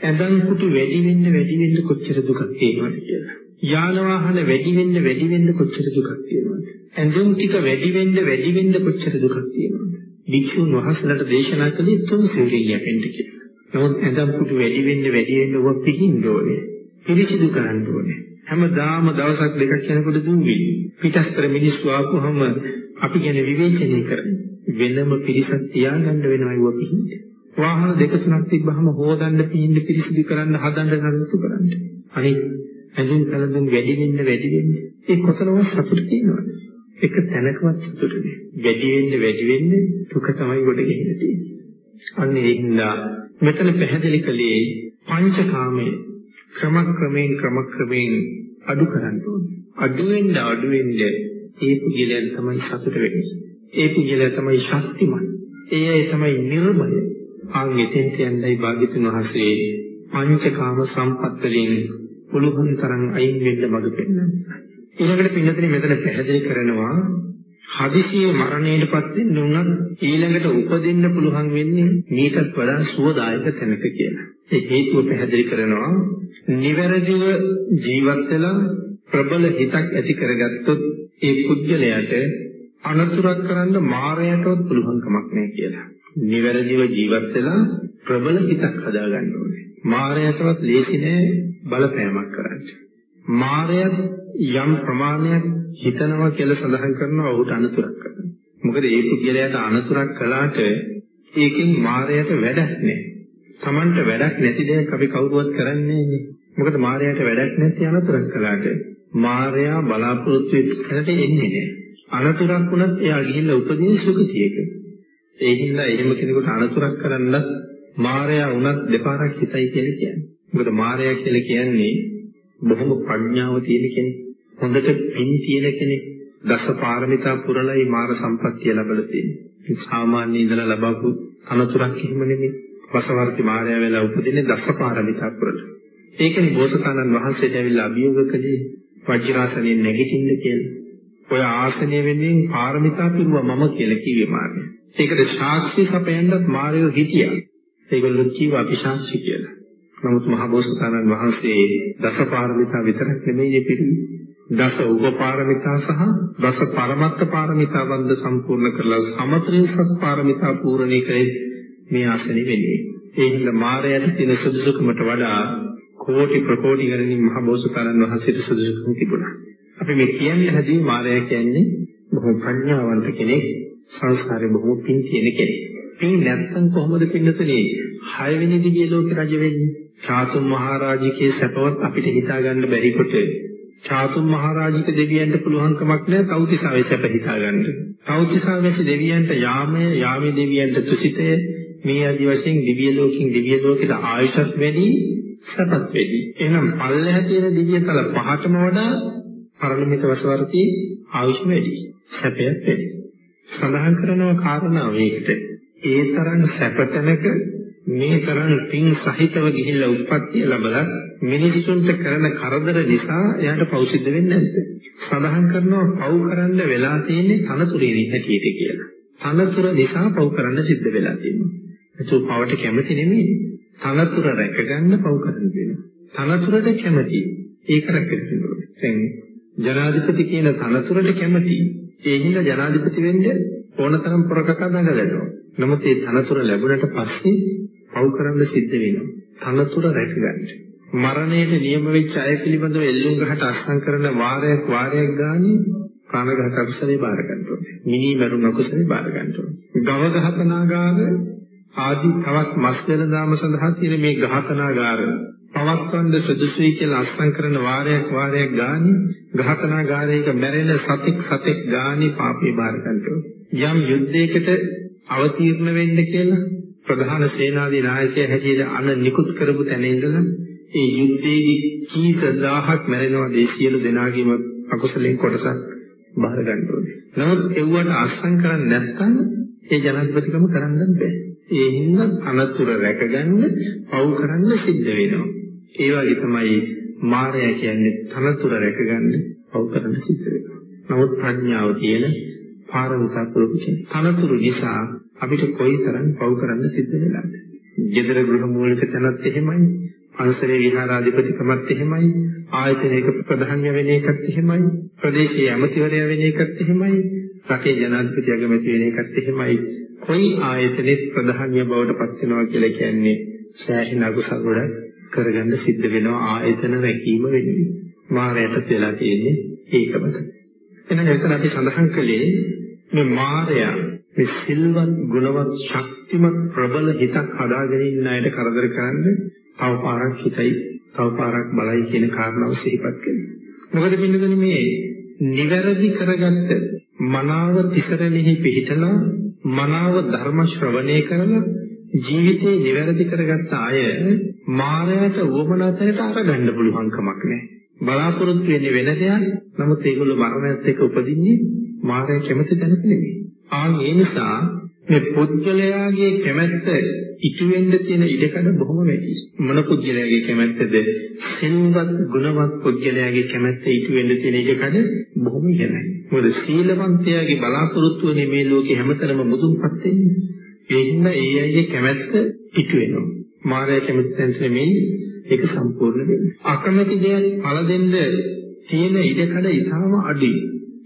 ඇඳන් කුටු වැඩි වෙන්න වැඩි වෙන්න කොච්චර දුකක් තියෙනවද කියලා. යාන වාහන වැඩි වෙන්න වැඩි වෙන්න කොච්චර දුකක් තියෙනවද? ඇඳුම් ටික වැඩි වෙන්න වැඩි වෙන්න කොච්චර දුකක් තියෙනවද? භික්ෂුන් වහන්සේලාට දේශනා කළේ තුන් සිවුරින් යැපෙන්න කියලා. නමුත් ඇඳම් කුටු වැඩි වෙන්න වැඩි වෙන්න ඔබ පිහින්න ඕනේ. පිරිසිදු කරන්න ඕනේ. හැමදාම දවසක් දෙකක් යනකොට දුන්නේ. පිටස්තර මිනිස්සු ආපුවම අපි ගැන විවේචනය කරන්නේ. වෙනම පිරිසක් තියාගන්න වෙනවා ඒව පිහින්න. වාහන දෙක තුනක් තිබ්බහම හොදන්න පිහින්න පිරිසිදු කරන්න හදන්න නරතු කරන්න. අනිත් ඇඳුම් කලඳුම් වැඩි වෙන්න වැඩි වෙන්න ඒ කොතනවත් සතුට තියෙනවද? එක තැනකවත් සතුට නෑ. වැඩි වෙන්න වැඩි වෙන්න දුක තමයි ගොඩ ගෙහිලා තියෙන්නේ. අන්න ඒ හින්දා මෙතන පැහැදිලි කළේ පංචකාමයේ ක්‍රමක්‍රමයෙන් ක්‍රමක්‍රමයෙන් අඩු කරන්න ඕනේ. අඩු වෙන්න අඩු වෙන්න ඒ පුජලයන් තමයි සතුට වෙන්නේ. ඒ පුජලය තමයි ශක්තිමත්. ඒ අය තමයි නිර්මල. ආන් එතෙන්ට යන්නයි භාග්‍යතුන් වහන්සේ පංචකාම සම්පත් වලින් පුළුවන් තරම් අයින් වෙන්න මඟ පෙන්නනවා. ඊළඟට පින්නතේ මෙතන පැහැදිලි කරනවා හදිසියේ මරණයටපත් වෙන්න උනත් ඊළඟට උපදින්න පුළුවන් වෙන්නේ මේකත් වඩා සුවදායක තැනක කියලා. ඒ හේතුව පැහැදිලි කරනවා නිවැරදිව ජීවත් වෙලා ප්‍රබල හිතක් ඇති කරගත්තොත් ඒ පුද්ගලයාට අනතුරක් කරන්න මායයටවත් පුළුවන් කමක් නැහැ කියලා. නිවැරදිව ජීවත් වෙලා ප්‍රබල හිතක් හදාගන්න ඕනේ. මායයටවත් ලේසි නෑ බලපෑමක් කරන්න. මායයත් යම් ප්‍රමාණයක් හිතනවා කියලා සඳහන් කරනවා ඔහුට අනතුරක් කරනවා. මොකද ඒ පුද්ගලයාට අනතුරක් කළාට ඒකෙන් මායයට වැඩක් නෑ. Tamanට වැඩක් නැති දෙයක් අපි කවුරුවත් කරන්නේ නෑ. මොකද මායයට වැඩක් නැති අනතුරක් කළාට මායя බලාපොරොත්තු වෙන්නට එන්නේ නෑ. අනතුරක් වුණත් එයා ගිහිල්ලා උපදින සුගතියක. ඒ හින්දා එහෙම කෙනෙකුට අනතුරක් කරන්නත් මායя වුණත් දෙපාරක් හිතයි කියලා කියන්නේ. මොකද මායя කියලා කියන්නේ බොහොම ප්‍රඥාව තියෙන කෙනෙක්. හොඳට පින් තියෙන කෙනෙක්. දස පාරමිතා පුරලයි මාර සම්පත්තිය ලැබලා තියෙන්නේ. සාමාන්‍ය ඉඳලා ලබපු අනතුරක් එහෙම නෙමෙයි. වසවර්ති මායя වෙලා උපදින්නේ දස පාරමිතා පුරල. ඒකනේ බෝසතාණන් වහන්සේට ඇවිල්ලා අභියෝග කළේ වජිරාසනේ නැගිටින්න කියලා. ඔය ආසනය වෙන්නේ පාරමිතා පිරුවා මම කියලා කිව්වේ මාර්ගය. ඒකට ශාස්ත්‍රී සපයන්නත් මාර්යෝ හිටියා. ඒගොල්ලෝ කිව්වා අපි ශාස්ත්‍රී කියලා. නමුත් මහබෝසතාණන් වහන්සේ දස පාරමිතා විතරක් නෙමෙයි පිළිගන්නේ. දස උපපාරමිතා සහ දස පරමත්ත පාරමිතා වන්ද සම්පූර්ණ කරලා සමත්‍රිසත් පාරමිතා පූර්ණේ කරේ මේ ආසනෙ වෙන්නේ. ඒ හින්දා මායයට තියෙන සුදුසුකමට වඩා කෝටි ප්‍රකෝටි ගණනින් මහ බෝසතාණන් වහන්සේට සුදුසුකම් තිබුණා. අපි මේ කියන්නේ හැදී මායя කියන්නේ බොහොම ප්‍රඥාවන්ත කෙනෙක්, සංස්කාරේ බොහොම පින් තියෙන කෙනෙක්. පින් නැත්තම් කොහොමද පින්නතනේ හයවෙනි දිගේ ලෝක රජ වෙන්නේ? චාතුම් මහරජිකේ සැපවත් අපිට හිතා ගන්න බැරි කොට චාතුම් මහරජික දෙවියන්ට පුළුවන්කමක් නැහැ තවතිසාවේ සැප හිතා ගන්න. තවතිසාවේ දෙවියන්ට යාමය, යාමේ දෙවියන්ට තුසිතය මේ ආදි වශයෙන් දිව්‍ය ලෝකෙන් දිව්‍ය ලෝකෙට ආයුෂත් වැඩි සැපත් වෙදී. එහෙනම් පල්ලෙහ තියෙන දිව්‍යතල පහටම වඩා පරිණමිත වසවර්ති ආයුෂ වැඩි. සැපයත් වැඩි. සඳහන් කරනවා කාරණා මේකට. ඒ තරම් සැපතනක මේ තරම් පින් සහිතව ගිහිල්ලා උත්පත්ති ලැබලා මිනිසුන්ට කරන කරදර නිසා එයාට පෞසිද්ධ වෙන්නේ නැද්ද? සඳහන් කරනවා පව් කරන්න වෙලා තියෙන්නේ තනතුරේ හැටියට කියලා. තනතුර නිසා පව් කරන්න සිද්ධ වෙලා තියෙනවා. ඒක පවට කැමති නෙමෙයි. තනතුර රැකගන්න පව් කරන්න වෙනවා. තනතුරට කැමති. ඒක රැකගන්න ඕනේ. දැන් ජනාධිපති කියන තනතුරට කැමති. ඒ හින්දා ජනාධිපති වෙන්න ඕනතරම් ප්‍රකටක දඟලනවා. නමුත් ඒ තනතුර ලැබුණට පස්සේ පව් කරන්න සිද්ධ වෙනවා. තනතුර රැකගන්න. මරණයට නියම වෙච්ච අය පිළිබඳව එල්ලුම් ගහට අස්සම් කරන වාරයක් වාරයක් ගානේ ප්‍රාණඝාත අකුසලේ බාර ගන්න ඕනේ. මිනි මරුණ අකුසලේ බාර ගන්න ඕනේ. ගව ගහපනාගාර ආදී තවත් මස් වෙනදාම සඳහා තියෙන මේ ඝාතනාගාර පවත්වන්න සුදුසුයි කියලා අස්සම් කරන වාරයක් වාරයක් ගානේ ඝාතනාගාරයක මැරෙන සතෙක් සතෙක් ගානේ පාපේ බාර ගන්නවා. යම් යුද්ධයකට අවතීර්ණ වෙන්න කියලා ප්‍රධාන සේනාධි නායකයා හැටියට අන නිකුත් කරපු තැන ඉඳලා ඒ යුද්ධයේදී කීක දහහක් මැරෙනවා ඒ සියලු දෙනාගේම අකුසලෙන් කොටසක් බාර ගන්න ඕනේ. නමුත් එව්වට අස්සම් කරන්නේ නැත්නම් ඒ ජනාධිපතිකම කරන්න බෑ. ඒ හින්දා අනතුරු රැකගන්න පව් කරන්න සිද්ධ වෙනවා. ඒ වගේ තමයි මායя කියන්නේ තනතුරු රැකගන්න පව් කරන්න සිද්ධ වෙනවා. නමුත් ප්‍රඥාව තියෙන පාරමිතා පුරුදු තනතුරු නිසා අපිට කොයිතරම් පව් කරන්න සිද්ධ වෙනවද? gedara ගෘහ මූලික තැනත් එහෙමයි. පන්සලේ විහාරාධිපතිකමත් එහෙමයි. ආයතනයක ප්‍රධාන්‍ය වෙන එකත් එහෙමයි. ප්‍රදේශයේ ඇමතිවරයා වෙන එකත් එහෙමයි. රටේ ජනාධිපති අගමැති වෙන එකත් එහෙමයි. කොයි ආයතනෙත් ප්‍රධානිය බවට පත් වෙනවා කියලා කියන්නේ සෑහෙන අකුසල ගොඩක් කරගන්න සිද්ධ වෙනවා ආයතන රැකීම වෙන්නේ. මායයට වෙලා තියෙන්නේ ඒකමද. එහෙනම් එතන අපි සඳහන් කළේ මේ මායя මේ සිල්වත් ගුණවත් ශක්තිමත් ප්‍රබල හිතක් හදාගෙන ඉන්න අයට කරදර කරන්නේ තව පාරක් හිතයි තව පාරක් බලයි කියන කාරණාව සිහිපත් කරනවා. මොකද පින්නදෙන මේ නිවැරදි කරගත්ත මනාව තිසරණෙහි පිහිටලා මනාව ධර්ම ශ්‍රවණය කරලා ජීවිතේ නිවැරදි කරගත්ත අය මායයට වමනතයට අරගන්න පුළුවන් කමක් නැහැ. බලාපොරොත්තු වෙන්නේ වෙන දෙයක්. නමුත් ඒගොල්ලෝ මරණයත් එක්ක උපදින්නේ මායя කැමති තැනක නෙමෙයි. ආන් ඒ නිසා මේ පුද්ගලයාගේ කැමැත්ත ඉටු වෙන්න තියෙන ඉඩකඩ බොහොම වැඩි. මොන පුද්ගලයාගේ කැමැත්තද? සිල්වත් ගුණවත් පුද්ගලයාගේ කැමැත්ත ඉටු වෙන්න තියෙන ඉඩකඩ බොහොම ඉහළයි. මොකද සීලවන්තයාගේ බලාපොරොත්තු වෙන්නේ මේ ලෝකේ හැමතැනම මුදුන්පත් වෙන්නේ. ඒ හින්දා ඒ අයගේ කැමැත්ත ඉටු වෙනවා. මායя කැමැත්තෙන් නෙමෙයි ඒක සම්පූර්ණ වෙන්නේ. අකමැති දෙයක් පළ දෙන්න තියෙන ඉඩකඩ ඉතාම අඩුයි.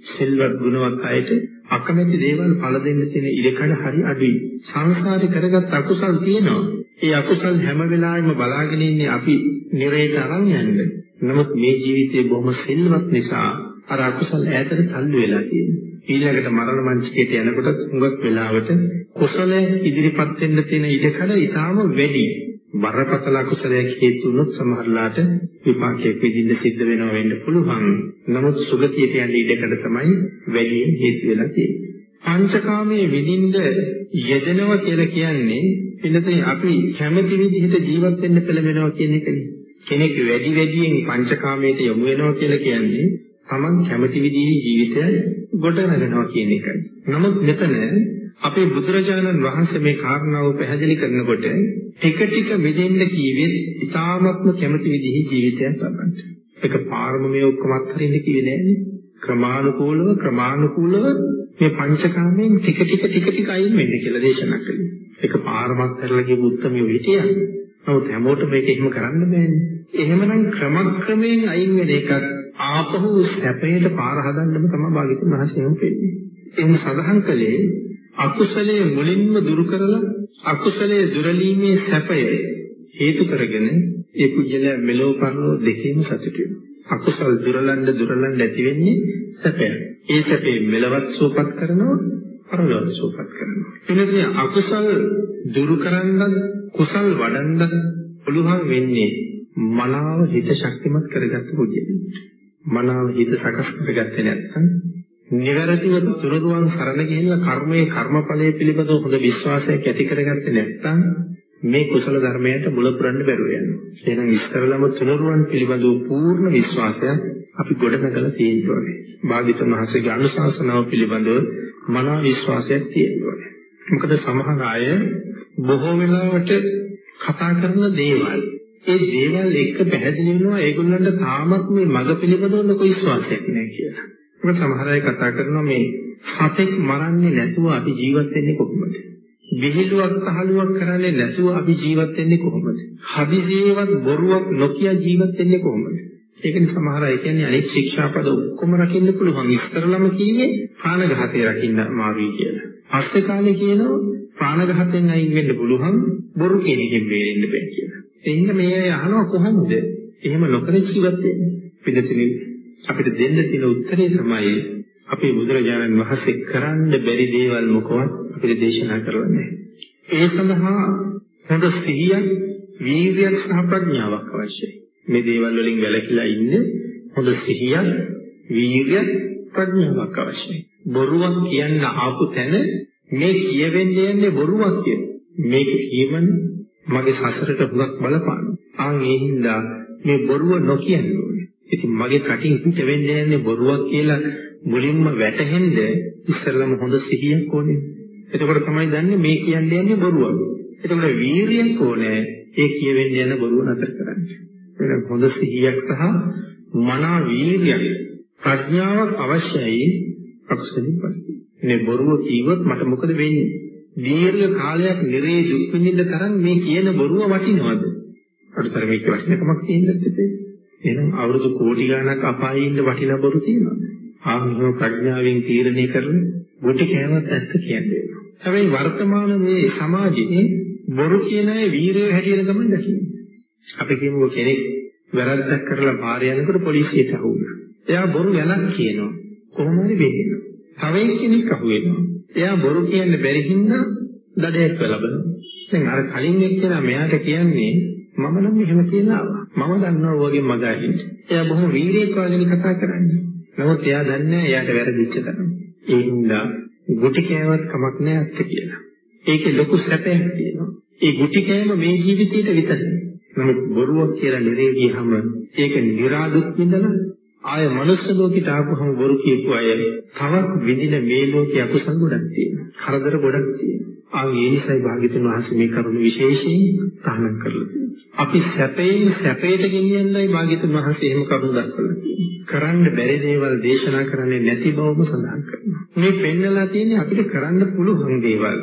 සිල්වත් ගුණවත් අයට අකමැති දේවල් පළ දෙන්න තියෙන ඉඩකඩ හරි අඩුයි. සංසාරේ කරගත් අකුසල් තියෙනවා. ඒ අකුසල් හැම වෙලාවෙම බලාගෙන ඉන්නේ අපි නිරේත අරන් යන්නේ. නමුත් මේ ජීවිතේ බොහොම සිල්වත් නිසා අර අකුසල් ඈතට තල්ලු වෙලා තියෙනවා. ඊළඟට මරණ මංචකයට යනකොට හුඟක් වෙලාවට කුසල ඉදිරිපත් වෙන්න තියෙන ඉඩකඩ ඊටාම වැඩි. බරපතල කුසලයක් හේතු වුණොත් සමහරලාට විපාකයක් විඳින්න සිද්ධ වෙනවා වෙන්න පුළුවන්. නමුත් සුගතියට යන්න ඉඩකඩ තමයි වැඩියෙන් හේතු වෙලා තියෙන්නේ. පංචකාමයේ විඳින්න යෙදෙනවා කියලා කියන්නේ එනතේ අපි කැමති විදිහට ජීවත් වෙන්න පෙළඹෙනවා කියන එකනේ. කෙනෙක් වැඩි වැඩියෙන් පංචකාමයට යොමු වෙනවා කියලා කියන්නේ Taman කැමති විදිහේ ජීවිතය ගොඩනගනවා කියන එකයි. නමුත් මෙතන අපේ බුදුරජාණන් වහන්සේ මේ කාරණාව පැහැදිලි කරනකොට ටික ටික මෙදෙන්න කීවේ ඉතාමත්ම කැමති විදිහේ ජීවිතයක් ලබන්න. ඒක පාරම මේ ඔක්කොම අත්හරින්න කිව්වේ නෑනේ. ක්‍රමානුකූලව ක්‍රමානුකූලව මේ පංචකාමයෙන් ටික ටික ටික ටික අයින් වෙන්න කියලා දේශනා කළේ. ඒක පාරමක් කරලා ගිය උත්තරමිය හිටියා. නමුත් හැමෝටම මේක එහෙම කරන්න බෑනේ. එහෙමනම් ක්‍රමක්‍රමයෙන් අයින් වෙන එකක් ආපහු සැපයට පාර හදන්නම තමයි භාග්‍යතුන් වහන්සේ හම්පෙන්නේ. එහෙම සඳහන් කළේ අකුසලයේ මුලින්ම දුරු කරලා අකුසලයේ දුරලීමේ සැපය හේතු කරගෙන ඒ පුජ්‍යලයා මෙලෝ පරලෝ දෙකේම සතුටු වෙනවා. අකුසල් දුරලන්න දුරලන්න ඇති වෙන්නේ සැපය. ඒ සැපේ මෙලවත් සූපත් කරනවා පරලොව සූපත් කරනවා. එනිසා අකුසල් දුරු කරන්නත් කුසල් වඩන්නත් පුළුවන් වෙන්නේ මනාව හිත ශක්තිමත් කරගත්ත පුජ්‍යලෙට. මනාව හිත සකස් කරගත්තේ නැත්නම් නිවැරදිව තුරුරුවන් සරණ ගිහිල්ලා කර්මයේ කර්මඵලයේ පිළිබඳව හොඳ විශ්වාසයක් ඇති කරගත්තේ නැත්නම් මේ කුසල ධර්මයට මුල පුරන්න බැරුව යනවා. එහෙනම් ඉස්තරලම තුනුරුවන් පිළිබඳව පූර්ණ විශ්වාසයක් අපි ගොඩනගලා තියෙන්න ඕනේ. භාග්‍යතුන් වහන්සේගේ අනුශාසනාව පිළිබඳව මනා විශ්වාසයක් තියෙන්න ඕනේ. මොකද සමහර අය බොහෝ වෙලාවට කතා කරන දේවල් ඒ දේවල් එක්ක පැහැදිලි වෙනවා ඒගොල්ලන්ට තාමත් මේ මඟ පිළිබඳව ලොකු විශ්වාසයක් නැහැ කියලා. මොකද සමහර අය කතා කරනවා මේ සතෙක් මරන්නේ නැතුව අපි ජීවත් වෙන්නේ කොහොමද? විහිළුවක් පහළුවක් කරන්නේ නැතුව අපි ජීවත් වෙන්නේ කොහොමද? හදිසියේවත් බොරුවක් නොකිය ජීවත් වෙන්නේ කොහොමද? ඒක නිසා සමහර අය කියන්නේ අනෙක් ශික්ෂාපද ඔක්කොම රකින්න පුළුවන්. ඉස්තරලම කිව්වේ ප්‍රාණඝාතය රකින්න අමාරුයි කියලා. පස්සේ කාලේ කියනවා ප්‍රාණඝාතයෙන් අයින් වෙන්න පුළුවන් බොරු කියන එකෙන් බේරෙන්න බෑ කියලා. එන්න මේ අය අහනවා කොහොමද? එහෙම නොකර ජීවත් වෙන්නේ. පිළිතුරු අපිට දෙන්න තියෙන උත්තරේ තමයි අපේ බුදුරජාණන් වහන්සේ කරන්න බැරි දේවල් මොකවත් අපිට දේශනා කරන්නේ. ඒ සඳහා හොඳ සිහියක්, වීර්යයක් සහ ප්‍රඥාවක් අවශ්‍යයි. මේ දේවල් වලින් වැළකීලා ඉන්න හොඳ සිහියක්, වීර්යයක්, ප්‍රඥාවක් අවශ්‍යයි. බොරුවක් කියන්න ආපු තැන මේ කියවෙන්නේ යන්නේ බොරුවක් කියන. මේක කියමන මගේ සසරට හුඟක් බලපාන. ආන් ඒ හින්දා මේ බොරුව නොකියන්න ඕනේ. ඉතින් මගේ කටින් පිට වෙන්නේ යන්නේ බොරුවක් කියලා මුලින්ම වැටහෙන්න ඉස්සෙල්ලම හොඳ සිහියක් ඕනේ. එතකොට තමයි දන්නේ මේ කියන්නේ යන්නේ බොරුවක්. එතකොට වීරියක් ඕනේ ඒ කියවෙන්න යන බොරුව නතර කරන්න. එහෙනම් හොඳ සිහියක් සහ මනා වීරියක් ප්‍රඥාවක් අවශ්‍යයි අක්ෂරින් පරිදි. මේ බොරුව කීවොත් මට මොකද වෙන්නේ? දීර්ඝ කාලයක් නිරේ දුක් විඳින්න තරම් මේ කියන බොරුව වටිනවද? අරුතර මේක වටිනකමක් තියෙන්නද එහෙනම් අවුරුදු කෝටි ගණනක් අපායේ ඉන්න වටිනා බොරු තියෙනවද? ආත්ම ප්‍රඥාවෙන් තීරණය කරන ගොටි කෑමත් ඇත්ත කියන්නේ. හැබැයි වර්තමාන මේ සමාජයේ බොරු කියන අය වීරයෝ හැටියට තමයි දකින්නේ. අපි කියමු කෙනෙක් වැරද්දක් කරලා පාර යනකොට පොලිසියට අහු වුණා. එයා බොරු වැලක් කියනවා. කොහොම හරි වෙන්නේ. තව කෙනෙක් අහු වෙනවා. එයා බොරු කියන්න බැරි හින්දා දඩයක් ලැබෙනවා. දැන් අර කලින් එක්කෙනා මෙයාට කියන්නේ මම නම් එහෙම කියලා මම දන්නවා ඔයගේ මගයි. එයා බොහොම වීරයෙක් වගේ කතා කරන්නේ. නමුත් එයා දන්නේ එයාට වැරදිච්ච තරම. ඒ හින්දා ගුටි කෑවත් කමක් නැහැ අත්ති කියලා. ඒකේ ලොකු සැපයක් තියෙනවා. ඒ ගුටි කෑම මේ ජීවිතේට විතරයි. නමුත් බොරුවක් කියලා නිරේ ගියහම ඒක નિરાදුක් විඳලා ආය මනුස්ස ලෝකෙට ආපුවම බොරු කියපු අය තවත් විඳින මේ ලෝකයේ අකුසල් ගොඩක් තියෙනවා. කරදර ගොඩක් තියෙනවා. ආ ඒ නිසායි භාග්‍යතුන් වහන්සේ මේ කරුණ විශේෂයෙන් තහනම් කරලා තියෙනවා. අපි සැපයෙන් සැපයට ගෙනියන්නයි භාග්‍යතුන් වහන්සේ එහෙම කරුණ දක්වලා තියෙන්නේ. කරන්න බැරි දේවල් දේශනා කරන්නේ නැති බවම සඳහන් කරනවා. මේ පෙන්නලා තියෙන්නේ අපිට කරන්න පුළුවන් දේවල්.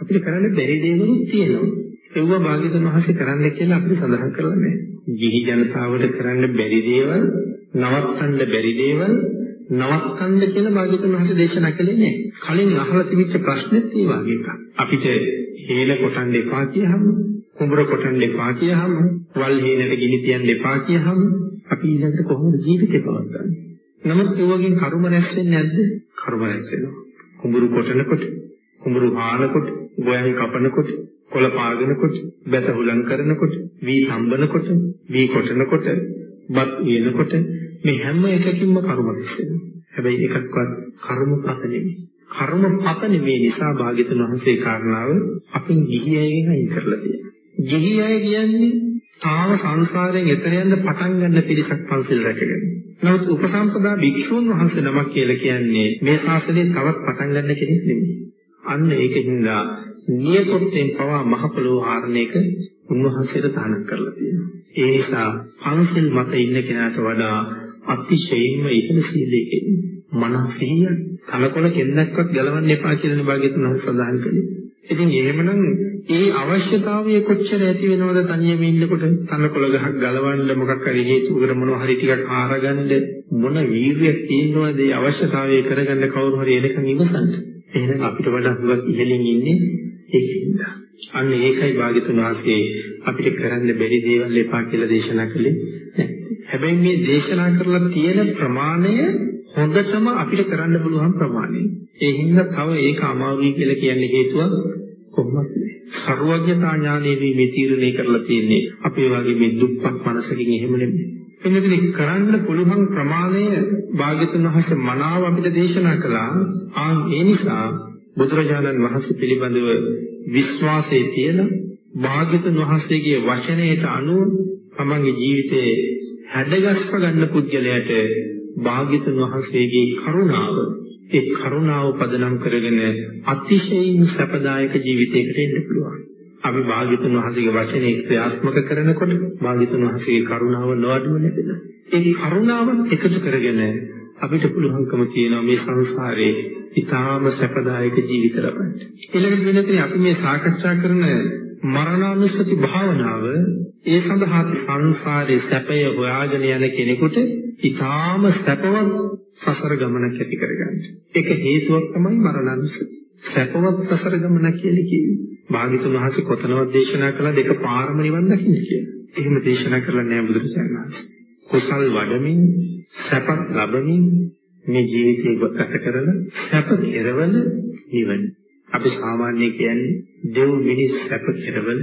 අපිට කරන්න බැරි දේවලුත් තියෙනවා. ඒවා භාග්‍යතුන් වහන්සේ කරන්න කියලා අපිට සඳහන් කරලා නැහැ. ගිහි ජනතාවට කරන්න බැරි දේවල්, නවත්තන්න බැරි දේවල් නවත්තන්න කියලා භාග්‍යතුන් වහන්සේ දේශනා කළේ නැහැ. කලින් අහලා තිබිච්ච ප්‍රශ්නෙත් ඒ වගේ එකක්. අපිට හේල කොටන්න එපා කියහම, කුඹර කොටන්න එපා කියහම, වල් හේනට ගිනි තියන්න එපා කියහම අපි ඊළඟට කොහොමද ජීවිතේ පවත්වන්නේ? නමුත් ඒ වගේ කර්ම රැස් වෙන්නේ නැද්ද? කර්ම රැස් වෙනවා. කුඹුරු කොටනකොට, කුඹුරු හානකොට, ගෝයන් කපනකොට, කොළ පාගනකොට, බැත හුලං කරනකොට, වී සම්බනකොට, වී කොටනකොට, බත් වෙනකොට මේ හැම එකකින්ම කර්ම රැස් වෙනවා. හැබැයි එකක්වත් කර්මපත නෙමෙයි. කර්මපත නෙමෙයි නිසා භාග්‍යතුන් වහන්සේ කාරණාව අපින් ගිහි අයගෙන් අයින් කරලා තියෙනවා. ගිහි අය කියන්නේ තාම සංසාරයෙන් එතර යන්න පටන් ගන්න පිරිසක් පන්සිල් රැකගෙන. නමුත් උපසම්පදා භික්ෂුන් වහන්සේ නමක් කියලා කියන්නේ මේ ශාසනයේ තවත් පටන් ගන්න කෙනෙක් නෙමෙයි. අන්න ඒකින්ද නියපොත්තෙන් පවා මහ පොළොව ආරණයක උන්වහන්සේට තහනම් කරලා තියෙනවා. ඒ නිසා පන්සිල් මත ඉන්න කෙනාට වඩා අතිශයින්ම ඉහළ සීලයකින් මනස සිහිය කලකොල කෙන්නක්වත් ගලවන්න එපා කියලා භාග්‍යතුන් වහන්සේ සඳහන් කළේ. ඉතින් එහෙමනම් ඒ අවශ්‍යතාවය කොච්චර ඇති වෙනවද තනියම ඉන්නකොට තනකොළ ගහක් ගලවන්න මොකක් හරි හේතුවකට මොනවා හරි ටිකක් ආරගන්න මොන වීර්යයක් තියෙනවද ඒ අවශ්‍යතාවය කරගන්න කවුරු හරි එනකන් ඉවසන්න. එහෙනම් අපිට වඩා හුඟක් ඉහළින් ඉන්නේ ඒකින්ද. අන්න ඒකයි භාග්‍යතුන් වහන්සේ අපිට කරන්න බැරි දේවල් එපා කියලා දේශනා කළේ. හැබැයි මේ දේශනා කරලා තියෙන ප්‍රමාණය හොඳටම අපිට කරන්න පුළුවන් ප්‍රමාණය. ඒ හින්දා තව ඒක අමාරුයි කියලා කියන්නේ හේතුව කොහොමද? සර්වඥතා ඥානයේදී මේ තීරණය කරලා තියෙන්නේ අපේ වගේ මේ දුක්පත් මනසකින් එහෙම නෙමෙයි. එන්නදී කරන්න පුළුවන් ප්‍රමාණය භාග්‍යතුන් වහන්සේ මනාව අපිට දේශනා කළා. ආ ඒ නිසා බුදුරජාණන් වහන්සේ පිළිබඳව විශ්වාසය තියෙන භාග්‍යතුන් වහන්සේගේ වචනයට අනුව තමන්ගේ ජීවිතේ හැඩගස්ව ගන්න පුද්ගලයාට භාග්‍යතුන් වහන්සේගේ කරුණාව ඒ කරුණාව පදනම් කරගෙන අතිශයින් සැපදායක ජීවිතයකට එන්න පුළුවන්. අපි භාග්‍යතුන් වහන්සේගේ වචනේ ක්‍රියාත්මක කරනකොට භාග්‍යතුන් වහන්සේගේ කරුණාව නොඅඩුව ලැබෙන. ඒ කරුණාව එකතු කරගෙන අපිට පුළුවන්කම තියෙනවා මේ සංසාරේ ඊටාම සැපදායක ජීවිත ලබන්න. ඊළඟට වෙනතේ අපි මේ සාකච්ඡා කරන මරණානුස්සති භාවනාව ඒ සඳහා සංසාරේ සැපය හොයාගෙන යන කෙනෙකුට ඊටාම සැපවත් සසර ගමනක් ඇති කරගන්න. ඒක හේතුවක් තමයි මරණානුස්සති. සැපවත් සසර ගමන කියලා කියන්නේ. භාග්‍යතුන් වහන්සේ කොතනවත් දේශනා කළා දෙක පාරම නිවන් දකින්න කියලා. එහෙම දේශනා කරලා නෑ බුදුරජාණන් වහන්සේ. කුසල් වඩමින් සැපත් ලැබමින් මේ ජීවිතය ගත කරන සැප කෙරවල නිවන. අපි සාමාන්‍ය කියන්නේ දෙව් මිනිස් සැප කෙරවල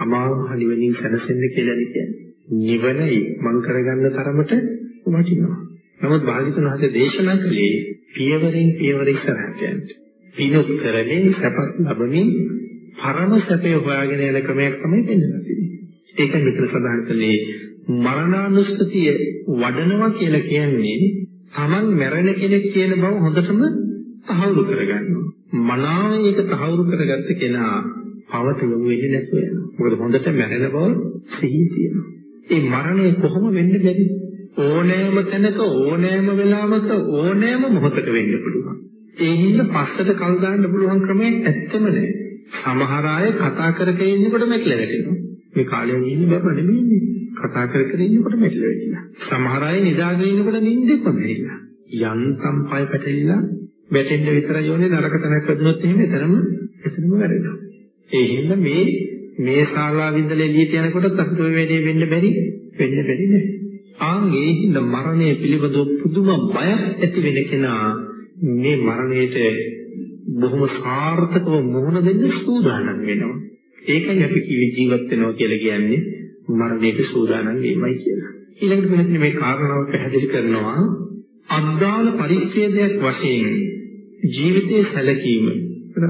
අමාවහ නිවනින් සැනසෙන්න කියලා කියන්නේ. නිවනයි මං කරගන්න තරමට වටිනවා. නමුත් භාග්‍යතුන් වහන්සේ දේශනා කළේ පියවරෙන් පියවර ඉස්සරහට යන්න. පිනුත් කරමින් සැපත් ලැබමින් පරම සැපය හොයාගෙන යන ක්‍රමයක් තමයි පෙන්වලා තියෙන්නේ. ඒක මෙතන සඳහන් කළේ මරණානුස්සතිය වඩනවා කියලා කියන්නේ Taman මැරෙන කෙනෙක් කියන බව හොඳටම තහවුරු කරගන්නවා. මනාව ඒක තහවුරු කරගත්ත කෙනා පවත යොමු වෙන්නේ නැතුව යනවා. මොකද හොඳට මැරෙන බව සිහි තියෙනවා. ඒ මරණය කොහොම වෙන්න බැරි? ඕනෑම තැනක ඕනෑම වෙලාවක ඕනෑම මොහොතක වෙන්න පුළුවන්. ඒ හින්දා පස්සට කල් දාන්න පුළුවන් ක්‍රමයක් ඇත්තම නෑ. සමහර අය කතා කර කර ඉන්නකොට මැකිලා වැටෙනවා. මේ කාලේ ඉන්නේ බබ නෙමෙයි. කතා කර කර ඉන්නකොට මැකිලා වැටෙනවා. සමහර අය නිදාගෙන ඉන්නකොට නිින්දෙත් මැරිලා. යන්තම් පය පැටලිලා වැටෙන්න විතරයි ඕනේ නරක තැනක් වැදුනොත් එහෙම එතරම් එතනම වැරෙනවා. ඒ හින්දා මේ මේ ශාලාව ඉඳලා එළියට යනකොට අපිට ඔය වැඩේ වෙන්න බැරි වෙන්න බැරි නෑ. ආන් ඒ හින්දා මරණය පිළිබඳව පුදුම බයක් ඇති වෙන කෙනා මේ මරණයට බොහොම සාර්ථකව මුහුණ දෙන්න සූදානම් වෙනවා. ඒකයි අපි කිවි ජීවත් වෙනවා කියලා කියන්නේ මරණයට සූදානම් වීමයි කියලා. ඊළඟට මෙන්න මේ කාරණාව පැහැදිලි කරනවා අද්දාන පරිච්ඡේදයක් වශයෙන් ජීවිතයේ සැලකීම.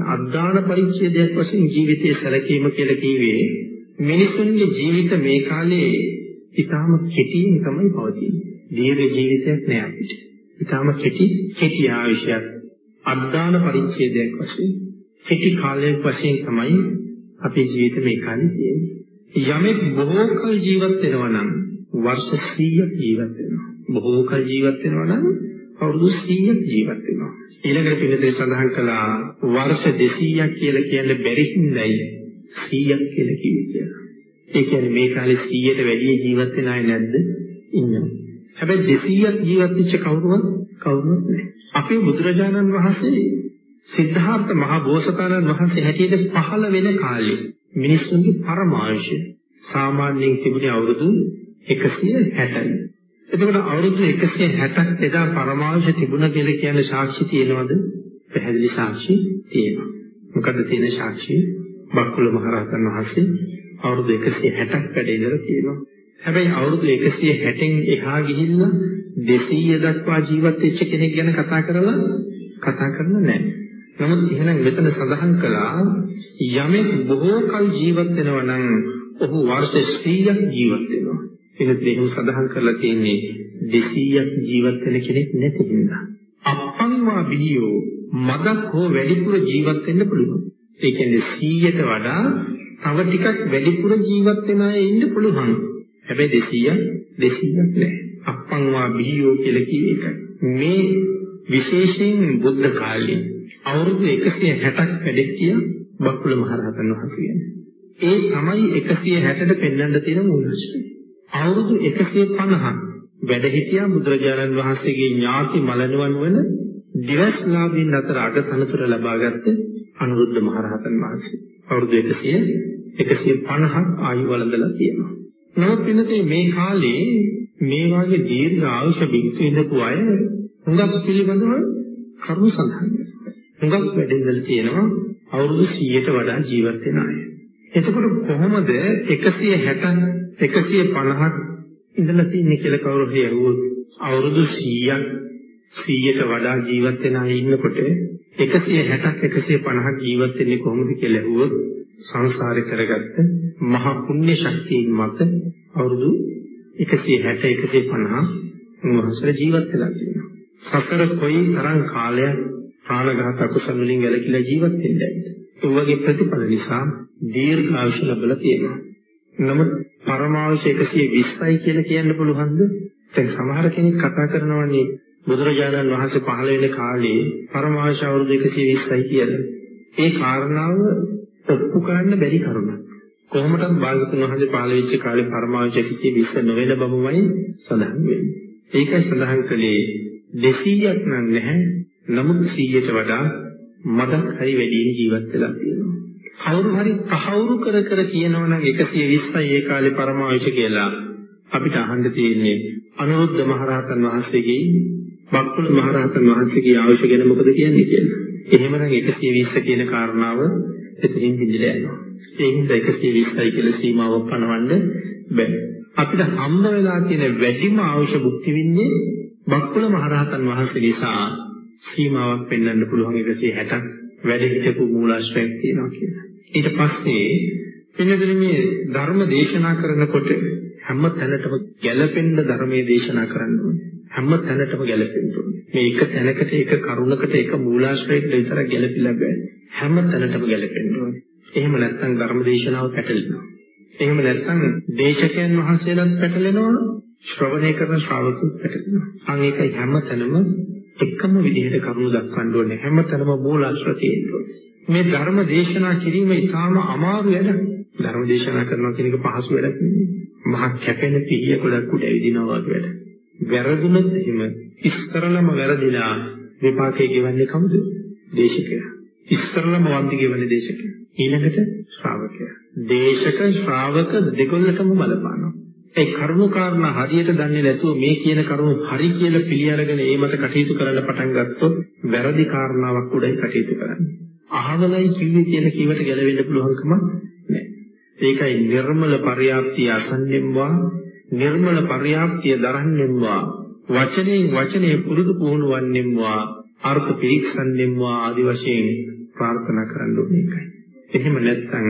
අද්දාන පරිච්ඡේදයක් වශයෙන් ජීවිතයේ සැලකීම කියලා කිව්වේ මිනිසුන්ගේ ජීවිත මේ කාලේ ඊටාම කෙටියෙන් තමයි පවතින්නේ. දීර්ඝ ජීවිතයක් නෑ අපිට. ඊටාම කෙටි කෙටි ආයුෂයක් අද්දාන පරිච්ඡේදයක් වශයෙන් කෙටි කාලයක් වශයෙන් තමයි අපේ ජීවිත මේ කාලේ තියෙන්නේ. යමෙක් බොහෝ කල ජීවත් වෙනවා නම් වර්ෂ 100ක් ජීවත් වෙනවා. බොහෝ කල ජීවත් වෙනවා නම් අවුරුදු 100ක් ජීවත් වෙනවා. ඊළඟට පිළිදේ සඳහන් කළා වර්ෂ 200ක් කියලා කියන්නේ බැරි හින්දායි 100ක් කියලා කිව්වේ කියලා. ඒ කියන්නේ මේ කාලේ 100ට වැඩි ජීවත් වෙන අය නැද්ද? ඉන්නවා. හැබැයි 200ක් ජීවත් වෙච්ච කවුරුවත් කවුරුත් නැහැ. අපේ බුදුරජාණන් වහන්සේ සිද්ධාර්ථ මහ බෝසතාණන් වහන්සේ හැටියට පහළ වෙන කාලේ මිනිස්සුන්ගේ පරමාංශය සාමාන්‍යයෙන් තිබුණේ අවුරුදු 160යි. එතකොට අවුරුදු 160ක් එදා පරමාංශ තිබුණ කියලා කියන්නේ සාක්ෂි තියෙනවද? පැහැදිලි සාක්ෂි තියෙනවා. මොකද තියෙන සාක්ෂි? බක්කුල මහරහතන් වහන්සේ අවුරුදු 160ක් වැඩ ඉඳලා තියෙනවා. හැබැයි අවුරුදු 160න් එහා ගිහිල්ලා 200 දක්වා ජීවත් වෙච්ච කෙනෙක් ගැන කතා කරලා කතා කරලා නැහැ. නමුත් එහෙනම් මෙතන සඳහන් කළා යමෙක් බොහෝ කල් ජීවත් වෙනවා නම් ඔහු වර්ෂ 100ක් ජීවත් වෙනවා. එහෙත් එහෙම සඳහන් කරලා තියෙන්නේ 200ක් ජීවත් වෙන කෙනෙක් නැති හින්දා. අප්පන්වා බිහියෝ මදක් හෝ වැඩිපුර ජීවත් වෙන්න පුළුවන්. ඒ කියන්නේ 100ට වඩා තව ටිකක් වැඩිපුර ජීවත් වෙන අය ඉන්න පුළුවන්. හැබැයි 200 200ක් නෑ. අප්පන්වා බිහියෝ කියලා කියේ ඒකයි. මේ විශේෂයෙන් බුද්ධ කාලේ අවුරුදු 160ක් වැඩිච්චිය බක්කුල මහරහතන් වහන්සේ. ඒ තමයි 160ට පෙන්වන්න තියෙන මූලාශ්‍රය. අවුරුදු 150ක් වැඩ හිටියා බුදුරජාණන් වහන්සේගේ ඥාති මලනුවන් වන දිවස්ලාභීන් අතර අගතනතුර ලබාගත්ත අනුරුද්ධ මහරහතන් වහන්සේ. අවුරුදු 100 150ක් ආයු වළඳලා තියෙනවා. නමුත් වෙනතේ මේ කාලේ මේ වගේ දීර්ඝ ආයුෂ බික්තු ඉඳපු අය හුඟක් පිළිබඳව කරුණු සඳහන් හුඟක් වැඩිදල් තියෙනවා අවුරුදු 100ට වඩා ජීවත් වෙන අය. එතකොට කොහොමද 160 150ක් ඉඳලා තියෙන්නේ කියලා කවුරු හරි අහුවොත් අවුරුදු 100ක් 100ට වඩා ජීවත් වෙන අය ඉන්නකොට 160ක් 150ක් ජීවත් වෙන්නේ කොහොමද කියලා අහුවොත් සංසාරේ කරගත්ත මහ පුණ්‍ය ශක්තියින් මත අවුරුදු 160 150 උන්වහන්සේ ජීවත් වෙලා තියෙනවා. සසර කොයි තරම් කාලයක් ප්‍රාණඝාත අකුසල වලින් වැළකීලා ජීවත් වෙන්නේද? ඒ වගේ ප්‍රතිඵල නිසා දීර්ඝ ආයුෂ ලැබලා තියෙනවා. නමුත් පරමාවශ 120යි කියලා කියන්න පුළුවන්ද? දැන් සමහර කෙනෙක් කතා කරනවානේ බුදුරජාණන් වහන්සේ පහළ වෙන කාලේ පරමාවශ අවුරුදු 120යි කියලා. ඒ කාරණාව ඔප්පු කරන්න බැරි කරුණක්. කොහොමදත් භාගතුන් වහන්සේ පහළ වෙච්ච කාලේ පරමාවශ 120 නොවන බවමයි සඳහන් වෙන්නේ. ඒකයි සඳහන් කළේ 200ක් නම් නැහැ. නමුත් 100ට වඩා මදක් හරි වැඩියෙන් ජීවත් වෙලා තියෙනවා. කවුරු හරි තහවුරු කර කර කියනවනම් 120යි ඒ කාලේ පරමාවශ කියලා අපිට අහන්න තියෙන්නේ අනුරුද්ධ මහරහතන් වහන්සේගේ බක්කුල මහරහතන් වහන්සේගේ ආයුෂ ගැන මොකද කියන්නේ කියලා. එහෙමනම් 120 කියන කාරණාව එතනින් පිළිලා යනවා. ඒ හින්දා 120යි කියලා සීමාවක් පනවන්න බෑ. අපිට හම්බ වෙලා තියෙන වැඩිම ආයුෂ භුක්ති විඳින්නේ බක්කුල මහරහතන් වහන්සේ නිසා සීමාවක් පෙන්වන්න පුළුවන් 160ක් වැඩ හිටපු මූලාශ්‍රයක් තියෙනවා කියලා. ඊට පස්සේ එන්නදී මේ ධර්ම දේශනා කරනකොට හැම තැනටම ගැළපෙන්න ධර්මයේ දේශනා කරන්න ඕනේ. හැම තැනටම ගැළපෙන්න ඕනේ. මේ එක තැනකට එක කරුණකට එක මූලාශ්‍රයකට විතර ගැළපිලා බෑ. හැම තැනටම ගැළපෙන්න ඕනේ. එහෙම නැත්නම් ධර්ම දේශනාව පැටලෙනවා. එහෙම නැත්නම් දේශකයන් වහන්සේලාත් පැටලෙනවා. ශ්‍රවණය කරන ශ්‍රාවකුත් පැටලෙනවා. අන් ඒකයි හැම තැනම එකම විදිහට කරුණු දක්වන්න ඕනේ. හැම තැනම මූලාශ්‍ර තියෙන්න ඕනේ. මේ ධර්ම දේශනා කිරීම ඉතාම අමාරු වැඩක්. ධර්ම දේශනා කරනවා කියන එක පහසු වැඩක් නෙවෙයි. මහා කැපෙන පිහිය කොටක් උඩ ඇවිදිනවා වගේ වැඩ. වැරදුනොත් එහෙම ඉස්තරලම වැරදිලා විපාකේ ගෙවන්නේ කවුද? දේශකයා. ඉස්තරලම වන්දි ගෙවන්නේ දේශකයා. ඊළඟට ශ්‍රාවකයා. දේශක ශ්‍රාවක දෙකොල්ලටම බලපානවා. ඒ කරුණු කාරණා හරියට දන්නේ නැතුව මේ කියන කරුණු හරි කියලා පිළි අරගෙන ඒ මත කටයුතු කරන්න පටන් ගත්තොත් වැරදි කාරණාවක් උඩයි කටයුතු කරන්නේ. අහවලයි කිව්වේ කියලා කීවට ගැලවෙන්න පුළුවන්කම නැහැ. ඒකයි නිර්මල පරියාප්තිය අසන්නෙම්වා නිර්මල පරියාප්තිය දරන්නෙම්වා වචනේ වචනේ පුරුදු පුහුණුවන්නෙම්වා අර්ථ පිරික්සන්නෙම්වා ආදි වශයෙන් ප්‍රාර්ථනා කරන්න ඕනේ ඒකයි. එහෙම නැත්නම්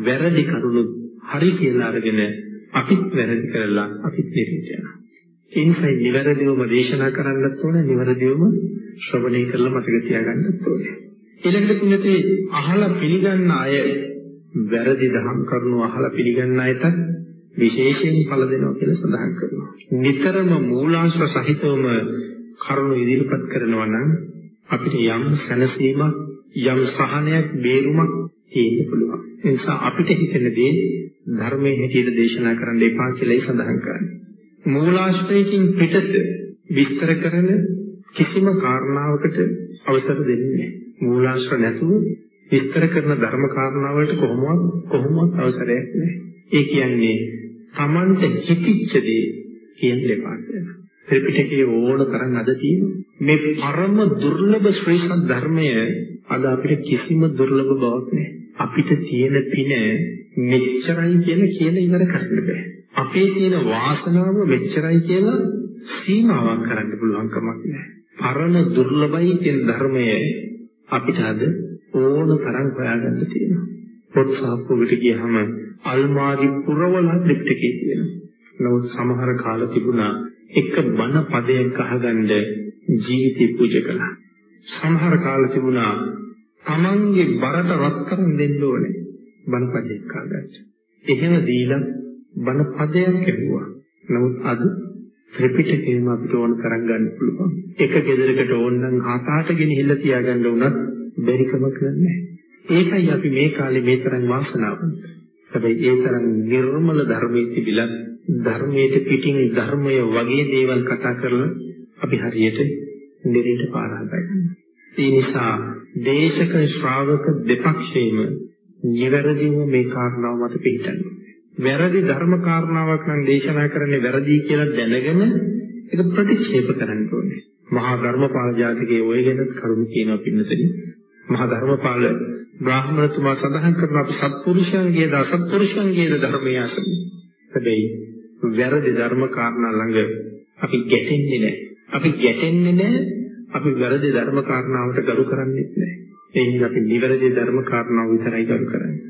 වැරදි කරුණු හරි කියලා අරගෙන අපිත් වැරදි කරලා අපිත් නිරේට යනවා. ඒ නිසා නිවැරදිවම දේශනා කරන්නත් ඕනේ නිවැරදිවම ශ්‍රවණය කරලා මතක තියාගන්නත් ඕනේ. ඊළඟට පුණ්‍යතේ අහලා පිළිගන්න අය වැරදි දහම් කරුණු අහලා පිළිගන්න අයට විශේෂයෙන් ඵල දෙනවා කියලා සඳහන් කරනවා. නිතරම මූලාශ්‍ර සහිතවම කරුණු ඉදිරිපත් කරනවා නම් අපිට යම් සැනසීමක් යම් සහනයක් බේරුමක් තියෙන්න පුළුවන්. ඒ නිසා අපිට හිතෙන දේ ධර්මයේ හැටියට දේශනා කරන්න එපා කියලායි සඳහන් කරන්නේ. මූලාශ්‍රයකින් පිටත විස්තර කරන කිසිම කාරණාවකට අවසර දෙන්නේ නැහැ. මූලාශ්‍ර නැතුව විස්තර කරන ධර්ම කාරණාවලට කොහොමවත් කොහොමවත් අවසරයක් නැහැ. ඒ කියන්නේ Tamante හිතිච්ච දේ කියන්න එපා කියලා. ත්‍රිපිටකයේ ඕන තරම් අද තියෙනවා. මේ පරම දුර්ලභ ශ්‍රේෂ්ඨ ධර්මය අද අපිට කිසිම දුර්ලභ බවක් නැහැ. අපිට තියෙන පින මෙච්චරයි කියලා කියලා ඉවර කරන්න බෑ. අපේ තියෙන වාසනාව මෙච්චරයි කියලා සීමාවක් කරන්න පුළුවන් කමක් නැහැ. පරණ දුර්ලභයි කියන ධර්මය අපිට අද ඕන තරම් හොයාගන්න තියෙනවා. පොත් සාප්පුවකට ගියහම අල්මාරි පුරවලා ත්‍රිපිටකේ තියෙනවා. නමුත් සමහර කාල තිබුණා එක බණ පදයක් අහගන්න ජීවිතේ පූජා කළා. සමහර කාල තිබුණා තමන්ගේ බරට රත්තරන් දෙන්න ඕනේ බණ පදයක් අහගන්න. එහෙම දීලා බණ පදයක් ලැබුවා. නමුත් අද ත්‍රිපිටකයම අපිට ඕන තරම් ගන්න පුළුවන්. එක ගෙදරකට ඕන නම් හත අට ගෙනහිල්ලා තියාගන්න උනත් බැරි කමක් නැහැ. ඒකයි අපි මේ කාලේ මේ තරම් වාසනාවන්ත. හැබැයි ඒ තරම් නිර්මල ධර්මයේ තිබිලා ධර්මයේ පිටින් ධර්මය වගේ දේවල් කතා කරලා අපි හරියට නිරේට පාරහදයි. ඒ නිසා දේශක ශ්‍රාවක දෙපක්ෂේම නිවැරදිව මේ කාරණාව මත පිළිටන්න. වැරදි ධර්ම කාරණාවක් නම් දේශනා කරන්නේ වැරදි කියලා දැනගෙන ඒක ප්‍රතික්ෂේප කරන්න ඕනේ. මහා ධර්මපාල ජාතිකයේ ඔය ගැන කරුණු කියනවා පින්නතනි. මහා ධර්මපාල බ්‍රාහ්මණතුමා සඳහන් කරන අපි සත්පුරුෂයන්ගේද අසත්පුරුෂයන්ගේද ධර්මයේ අසමි. හැබැයි වැරදි ධර්ම කාරණා ළඟ අපි ගැටෙන්නේ නැහැ. අපි ගැටෙන්නේ නැහැ. අපි වැරදි ධර්ම කාරණාවට ගරු කරන්නේ නැහැ. ඒ හින්දා අපි නිවැරදි ධර්ම කාරණාව විතරයි ගරු කරන්නේ.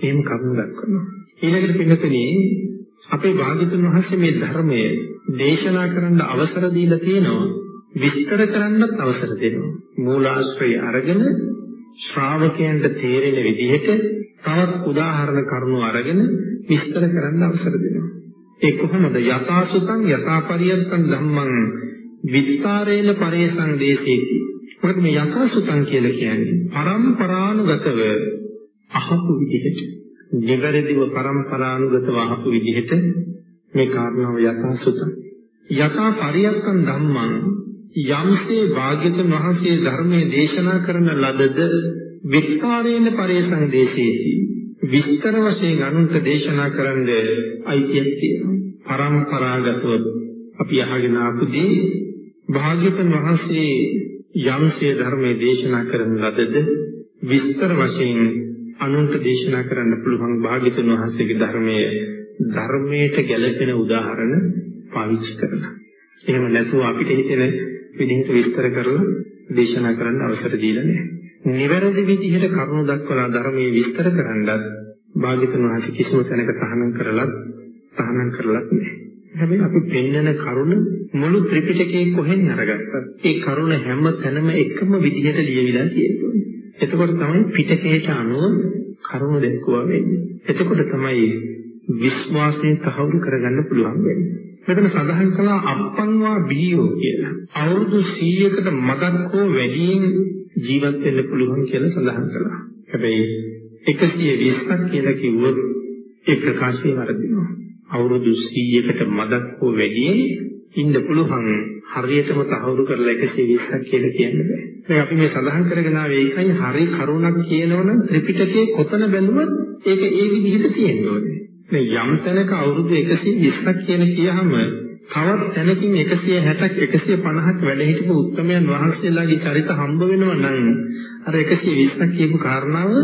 එහෙම කරුණු දක්වනවා. ඊළඟට පින්නතුනි අපේ භාග්‍යතුන් වහන්සේ මේ ධර්මය දේශනා කරන්න අවසර දීලා තියෙනවා. විස්තර කරන්නත් අවසර දෙනවා. මූලාශ්‍රය අරගෙන ශ්‍රාවකයන්ට තේරෙන විදිහට තවත් උදාහරණ කරුණු අරගෙන විස්තර කරන්න අවසර දෙනවා. ඒ කොහොමද යථාසුතං යථාපරියත්තං ධම්මං විස්තරේන පරේසං දේශේති. මොකද මේ යථාසුතං කියලා කියන්නේ පරම්පරානුගතව අහපු විදිහට, නිවැරදිව පරම්පරානුගතව අහපු විදිහට මේ කාරණාව යථාසුතං. යථාපරියත්තං ධම්මං යම්සේ භාග්‍යතුන් වහන්සේ ධර්මයේ දේශනා කරන ලදද විස්තරේන පරේසං දේශේති. විස්තර වශයෙන් අනුන්ට දේශනා කරන්න අයිතියක් තියෙනවා. පරම්පරාගතව අපි අහගෙන ආපු දේ භාග්‍යවතුන් වහන්සේ යම්සේ ධර්මයේ දේශනා කරන ලදද විස්තර වශයෙන් අනුන්ට දේශනා කරන්න පුළුවන් භාග්‍යවතුන් වහන්සේගේ ධර්මයේ ධර්මයට ගැළපෙන උදාහරණ පාවිච්චි කරලා. එහෙම නැතුව අපිට හිතෙන විදිහට විස්තර කරලා දේශනා කරන්න අවසර දීලා නැහැ. නිවැරදි විදිහට කරුණු දක්වලා ධර්මයේ විස්තර කරන්නත් භාග්‍යතුන් වහන්සේ කිසිම තැනක තහනම් කරලත් තහනම් කරලත් නැහැ. හැබැයි අපි පෙන්නන කරුණ මුළු ත්‍රිපිටකයේ කොහෙන් අරගත්තත් ඒ කරුණ හැම තැනම එකම විදිහට ලියවිලා තියෙනවා. එතකොට තමයි පිටකයට අනුව කරුණ දැක්වුවා වෙන්නේ. එතකොට තමයි විශ්වාසයෙන් තහවුරු කරගන්න පුළුවන් වෙන්නේ. මෙතන සඳහන් කළා අප්පන්වා බිහියෝ කියලා. අවුරුදු 100කට මගක් හෝ වැඩියෙන් ජීවත් වෙන්න පුළුවන් කියලා සඳහන් කළා. හැබැයි 120ක් කියලා කිව්වොත් ඒ ප්‍රකාශය වරදිනවා. අවුරුදු 100කට මදක් හෝ වැඩියෙන් ඉන්න පුළුවන් හරියටම තහවුරු කරලා 120ක් කියලා කියන්න බෑ. දැන් අපි මේ සඳහන් කරගෙන ආවේ ඒකයි හරි කරුණක් කියනවනම් ත්‍රිපිටකයේ කොතන බැලුවත් ඒක ඒ විදිහට තියෙන්න ඕනේ. මේ යම් තැනක අවුරුදු 120ක් කියන කියහම තවත් තැනකින් 160ක් 150ක් වැඩ හිටපු උත්තමයන් වහන්සේලාගේ චරිත හම්බ වෙනවා නම් අර 120ක් කියපු කාරණාව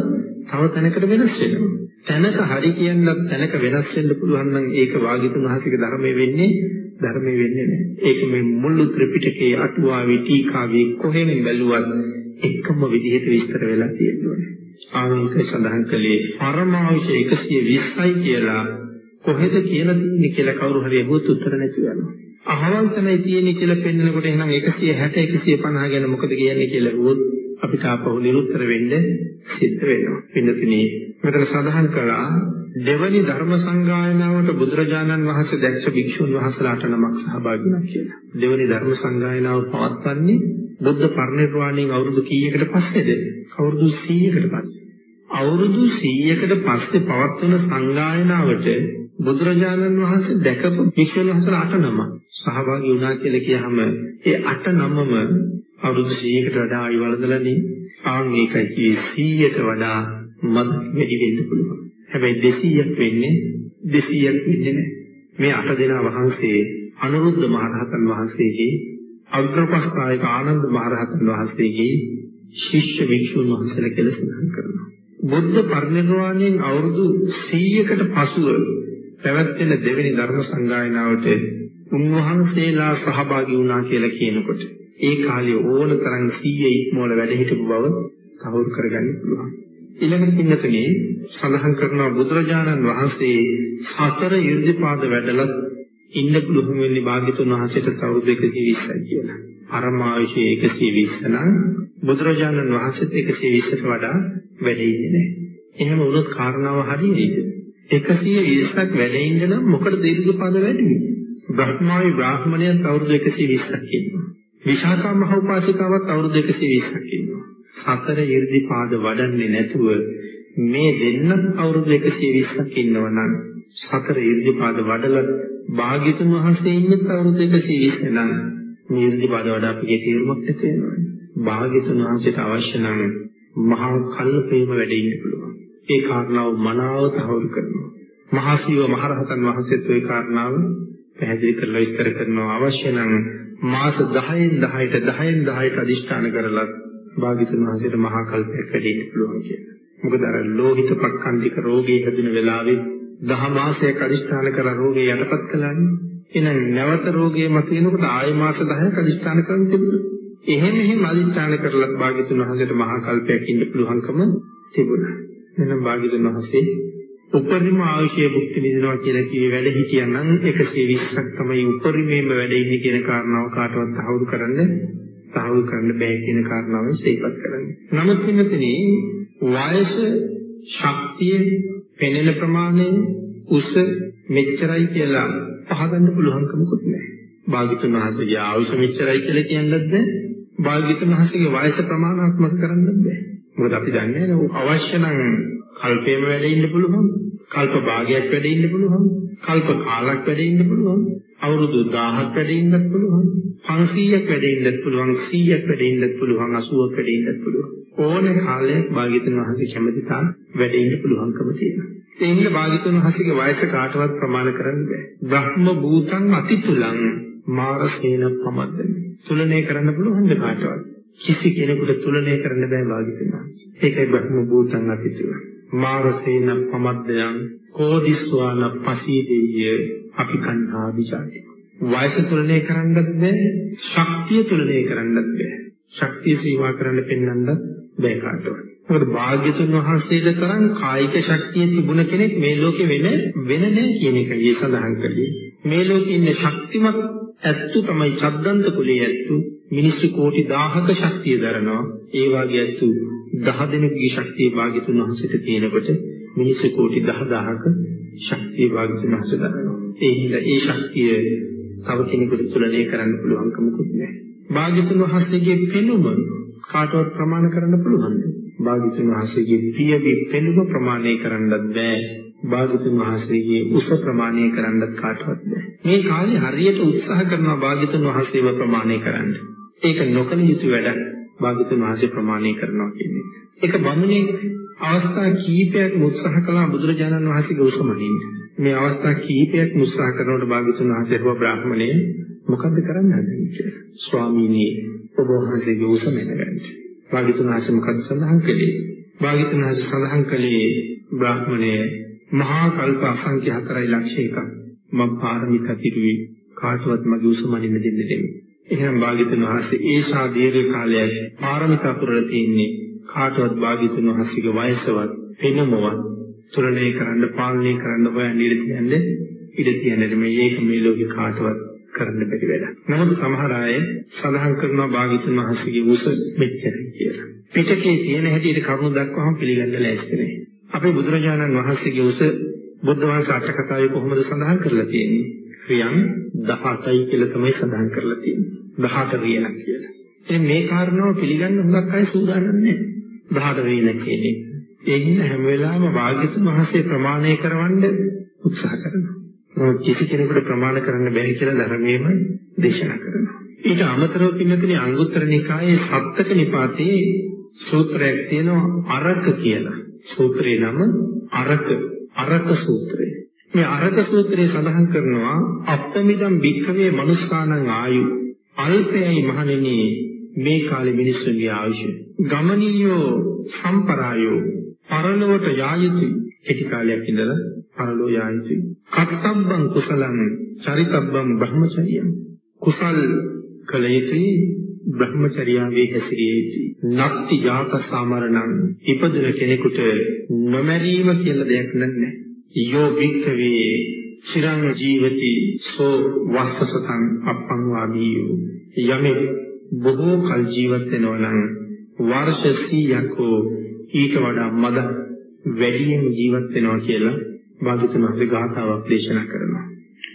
තව තැනකට වෙනස් වෙනවා. තැනක හරි කියනවත් තැනක වෙනස් වෙන්න පුළුවන් නම් ඒක වාග්යතුන් වහන්සේගේ ධර්මයේ වෙන්නේ ධර්මයේ වෙන්නේ නැහැ. ඒක මේ මුළු ත්‍රිපිටකයේ අටුවාවේ ටීකාවේ කොහෙන් බැලුවත් එකම විදිහට විස්තර වෙලා තියෙනවා. ආනන්ද සඳහන් කළේ පරමාංශ 120යි කියලා කොහෙද කියලා තියෙන්නේ කියලා කවුරු හරි අහුවොත් උත්තර නැති වෙනවා. අහවල් තමයි තියෙන්නේ කියලා පෙන්නකොට එහෙනම් 160 150 ගැන මොකද කියන්නේ කියලා අහුවොත් අපිට ආපහු නිරුත්තර වෙන්න සිද්ධ වෙනවා. පින්නතිනේ මෙතන සඳහන් කළා දෙවනි ධර්ම සංගායනාවට බුදුරජාණන් වහන්සේ දැක්ෂ භික්ෂුන් වහන්සේලාට නමක් සහභාගී වුණා කියලා. දෙවනි ධර්ම සංගායනාව පවත්වන්නේ බුද්ධ පරිනිර්වාණයෙන් අවුරුදු කීයකට පස්සේද? අවුරුදු 100කට පස්සේ. අවුරුදු 100කට පස්සේ පවත්වන සංගායනාවට බුදුරජාණන් වහන්සේ දැකපු භික්ෂුන් වහන්සේලා අට නම සහභාගී වුණා කියලා කියහම ඒ අට නමම අවුරුදු 100කට වඩා ආයු වලදලානේ ආන් ඒකයි 100ට වඩා මද වැඩි වෙන්න පුළුවන්. හැබැයි 200ක් වෙන්නේ 200ක් වෙන්නේ නැහැ. මේ අට දෙනා වහන්සේ අනුරුද්ධ මහරහතන් වහන්සේගේ අග්‍රපස්ථායක ආනන්ද මහරහතන් වහන්සේගේ ශිෂ්‍ය වික්ෂුන් වහන්සේලා කියලා සඳහන් කරනවා. බුද්ධ පරිනිර්වාණයෙන් අවුරුදු 100කට පසුව පැවැත්වෙන දෙවෙනි ධර්ම සංගායනාවට උන්වහන්සේලා සහභාගී වුණා කියලා කියනකොට ඒ කාලේ ඕන තරම් 100 ඉක්මවල වැඩ හිටපු බව කවුරු කරගන්න පුළුවන්. ඊළඟට පින්නතුනේ සඳහන් කරනවා බුදුරජාණන් වහන්සේ සතර 이르දිපාද වැඩලත් ඉන්න පුළුවන් වෙන්නේ භාග්‍යතුන් වහන්සේට අවුරුදු 120යි කියලා. පරමාවිෂය 120 නම් බුදුරජාණන් වහන්සේට 120ට වඩා වැඩ ඉන්නේ නැහැ. එහෙම වුණොත් කාරණාව හරියයිද? 120ක් වැඩ ඉන්න නම් මොකටද දීර්ඝපද වැඩි? බ්‍රහ්මාවි බ්‍රාහ්මණයන් අවුරුදු 120ක් ඉන්නවා. විශාකා මහ උපාසිකාවත් අවුරුදු 120ක් ඉන්නවා. සතර 이르දි පාද වඩන්නේ නැතුව මේ දෙන්නත් අවුරුදු 120ක් ඉන්නවා නම් සතර 이르දි පාද වඩලා භාග්‍යතුන් වහන්සේ ඉන්නත් අවුරුදු 120 නම් මේ 이르දි පාද වඩා අපිගේ තීරමක් නැති වෙනවා. භාග්‍යතුන් වහන්සේට අවශ්‍ය නම් මහා කල්පේම වැඩ ඉන්න පුළුවන්. ඒ කාරණාව මනාව තහවුරු කරනවා. මහා සීව මහරහතන් වහන්සේත් ඒ කාරණාව පැහැදිලි කරලා විස්තර කරනවා අවශ්‍ය නම් මාස 10න් 10ට 10න් 10ට අදිෂ්ඨාන කරලා භාග්‍යතුන් වහන්සේට මහා කල්පයක් වැඩ ඉන්න පුළුවන් කියලා. මොකද අර ලෝහිත පක්ඛන්දික රෝගේ හැදෙන වෙලාවේ දහ මාසයක් අදිෂ්ඨාන කරලා රෝගේ යටපත් කළානේ. එහෙනම් නැවත රෝගේ මතිනකොට ආය මාස 10ක් අදිෂ්ඨාන කරන්න තිබුණා. එහෙම එහෙම අදිෂ්ඨාන කරලත් භාග්‍යතුන් වහන්සේට මහා කල්පයක් ඉන්න පුළුවන්කම තිබුණා. එහෙනම් භාග්‍යතුන් වහන්සේ උපරිම ආශය භුක්ති විඳිනවා කියලා කියේ වැඩ හිටියනම් 120ක් තමයි උපරිමයෙන්ම වැඩ ඉන්නේ කියන කාරණාව කාටවත් තහවුරු කරන්න තහවුරු කරන්න බෑ කියන කාරණාව සිහිපත් කරන්නේ. නමුත් වෙනතනේ වයස ශක්තිය පෙනෙන ප්‍රමාණය උස මෙච්චරයි කියලා පහගන්න පුළුවන්කමකුත් නැහැ. භාග්‍යතුන් වහන්සේගේ ආයුෂ මෙච්චරයි කියලා කියන්නත් බෑ. භාග්‍යතුන් වහන්සේගේ වයස ප්‍රමාණාත්මක කරන්නත් බෑ. මොකද අපි දන්නේ අවශ්‍ය නම් කල්පේම වැඩ ඉන්න පුළුවන්. කල්ප භාගයක් වැඩ ඉන්න පුළුවන්. කල්ප කාලක් වැඩ ඉන්න පුළුවන්. අවුරුදු 1000ක් වැඩ ඉන්නත් පුළුවන්. 500ක් වැඩ ඉන්නත් පුළුවන්. 100ක් වැඩ ඉන්නත් පුළුවන්. 80ක් වැඩ ඉන්නත් පුළුවන්. ඕන කාලයක් භාග්‍යතුන් වහන්සේ කැමති තාක් වැඩ ඉන්න පුළුවන්කම තියෙනවා. ඒ හින්දා භාග්‍යතුන් වහන්සේගේ වයස කාටවත් ප්‍රමාණ කරන්න බෑ. බ්‍රහ්ම භූතං අතිතුලං මාරසේන පමද්දන. තුලනය කරන්න පුළුවන්ද කාටවත්? කිසි කෙනෙකුට තුලනය කරන්න බෑ භාග්‍යතුන් වහන්සේ. ඒකයි බ්‍රහ්ම භූතං අතිතුලං. මාරසේන පමද්දයන් කෝදිස්වාන පසීදෙය අපි කන්හා විචාරය. වයස තුලනය කරන්නත් බෑ, ශක්තිය තුලනය කරන්නත් බෑ. ශක්තිය සීමා කරන්න පෙන්වන්නත් බෑ කාටවත්. මොකද භාග්‍යතුන් වහන්සේට තරම් කායික ශක්තිය තිබුණ කෙනෙක් මේ ලෝකේ වෙන වෙන නැහැ කියන එකයි සඳහන් කළේ. මේ ලෝකේ ඉන්න ශක්තිමත් ඇත්තු තමයි චද්දන්ත කුලයේ ඇත්තු මිනිස්සු කෝටි 1000ක ශක්තිය දරනවා. ඒ වාගේ ඇත්තු 10 දෙනෙකුගේ ශක්තිය භාග්‍යතුන් වහන්සේට තියෙනකොට මිනිස්සු කෝටි 10000ක ශක්තිය භාග්‍යතුන් වහන්සේ දරනවා. ඒ හින්දා ඒ ශක්තිය තව කෙනෙකුට තුලනය කරන්න පුළුවන් කමකුත් නැහැ. භාග්‍යතුන් වහන්සේගේ පෙනුම කාටවත් ප්‍රමාණ කරන්න පුළුවන්ද? භාග්‍යතුන් වහන්සේගේ පියවි පෙනුම ප්‍රමාණය කරන්නත් බෑ. භාග්‍යතුන් වහන්සේගේ උස ප්‍රමාණය කරන්නත් කාටවත් බෑ. මේ කාලේ හරියට උත්සාහ කරනවා භාග්‍යතුන් වහන්සේව ප්‍රමාණය කරන්න. ඒක නොකළ යුතු වැඩක්. භාග්‍යතුන් වහන්සේ ප්‍රමාණය කරනවා කියන්නේ. ඒක බමුණේ අවස්ථා කීපයක් උත්සාහ කළා බුදුරජාණන් වහන්සේගේ උසමනින්න. මේ අවස්ථා කීපයක් උත්සාහ කරනකොට භාග්‍යතුන් වහන්සේ හුව බ්‍රාහ්මණය මොකද්ද කරන්න හදන්නේ කියලා. ස්වාමීනි ඔබ වහන්සේගේ උසමෙන් ගන්න. භාග්‍යතුන් වහන්සේ මොකද සඳහන් කළේ? භාග්‍යතුන් වහන්සේ සඳහන් කළේ බ්‍රාහ්මණය මහා කල්ප අසංඛ්‍ය 4 ලක්ෂ එකක් මම පාරමිතා පිරුවේ කාටවත් මගේ උසමනින්න දෙන්න දෙන්නේ. එහෙනම් භාග්‍යතුන් වහන්සේ ඒ සා දීර්ඝ කාලයක් පාරමිතා පුරලා තින්නේ කාටවත් භාග්‍යතුන් වහන්සේගේ වයසවත් පෙනුමවත් තුලනේ කරන්න පාලනය කරන්න හොයන්න ඉඩ තියන්නේ ඉඩ තියන්නේ මේ ඒක මේ ලෝකේ කාටවත් කරන්න බැරි වැඩක්. නමුත් සමහර අය සඳහන් කරනවා භාග්‍යතුන් වහන්සේගේ උස මෙච්චරයි කියලා. පිටකේ තියෙන හැටියට කරුණු දක්වහම පිළිගන්න ලෑස්ති නැහැ. අපේ බුදුරජාණන් වහන්සේගේ උස බුද්ධ වහන්සේ අට කතාවේ කොහොමද සඳහන් කරලා තියෙන්නේ? ක්‍රියන් 18යි කියලා තමයි සඳහන් කරලා තියෙන්නේ. 18 රියනක් කියලා. ඉතින් මේ කාරණාව පිළිගන්න හුඟක් අය සූදානම් නැහැ. 18 රියන කියන්නේ. ඒ හින්දා හැම වෙලාවෙම භාග්‍යතුන් වහන්සේ ප්‍රමාණය කරවන්න උත්සාහ කරනවා. නමුත් කිසි කෙනෙකුට ප්‍රමාණ කරන්න බැහැ කියලා ධර්මයේම දේශනා කරනවා. ඊට අමතරව පින්නතුනේ අංගුත්තර නිකායේ සප්තක නිපාතේ සූත්‍රයක් තියෙනවා අරක කියලා. සූත්‍රේ නම අරක අරක සූත්‍රය. මේ අරක සූත්‍රයේ සඳහන් කරනවා අප්තමිදම් භික්ඛවේ මනුස්සානං ආයු අල්පයයි මහණෙනි මේ කාලේ මිනිස්සුන්ගේ ආයුෂ ගමනීයෝ සම්පරායෝ පරලොවට යා යුතුයි. කෙටි කාලයක් ඉඳලා පරලෝ යා යුතුයි. කත්තබ්බං කුසලං චරිතබ්බං බ්‍රහ්මචර්යං. කුසල් කළ යුතුයි බ්‍රහ්මචර්යාවේ හැසිරියේදී නක්ති ජාත සමරණං ඉපදුන කෙනෙකුට නොමැරීම කියලා දෙයක් නැහැ. යෝ භික්ඛවේ චිරං ජීවති සෝ වස්සසතං අප්පං වාමීයෝ යමෙක් බොහෝ කල් ජීවත් වෙනවා නම් වර්ෂ 100ක් ඊට වඩා මද වැඩියෙන් ජීවත් වෙනවා කියලා භාගතුන් වහන්සේ ගාථාවක් දේශනා කරනවා.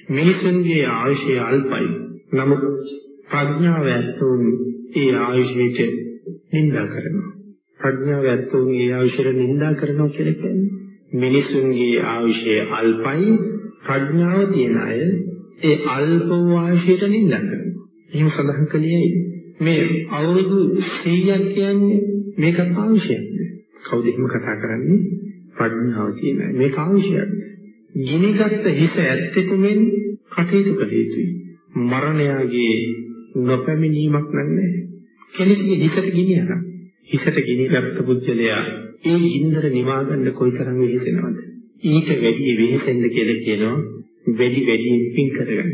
මිනිසුන්ගේ ආයුෂය අල්පයි. නමුත් ප්‍රඥාව ඇතුන් ඒ ආයුෂයට නිඳා කරනවා. ප්‍රඥාව ඇතුන් ඒ ආයුෂයට නිඳා කරනවා කියලා කියන්නේ මිනිසුන්ගේ ආයුෂය අල්පයි ප්‍රඥාව තියන අය ඒ අල්ප ආයුෂයට නිඳා කරනවා. එහෙම සඳහන් කළේ මේ අවුරුදු 100ක් කියන්නේ මේක ආයුෂයක්ද? කවුද එහෙම කතා කරන්නේ? ප්‍රඥාව කියන මේක ආයුෂයක්. ගිනිගත් හිස ඇත්තෙකුමෙන් කටයුතු කළ යුතුයි. මරණයගේ නොපැමිණීමක් නැහැ. කෙනෙක්ගේ හිසට ගිනියන. හිසට ගිනිගත් පුද්ගලයා ඒ ඉන්දර නිවා ගන්න කොයිතරම් වෙහෙසෙනවද? ඊට වැඩි වෙහෙසෙන්න කියලා කියනවා වැඩි වැඩියෙන් පින් කරගන්න.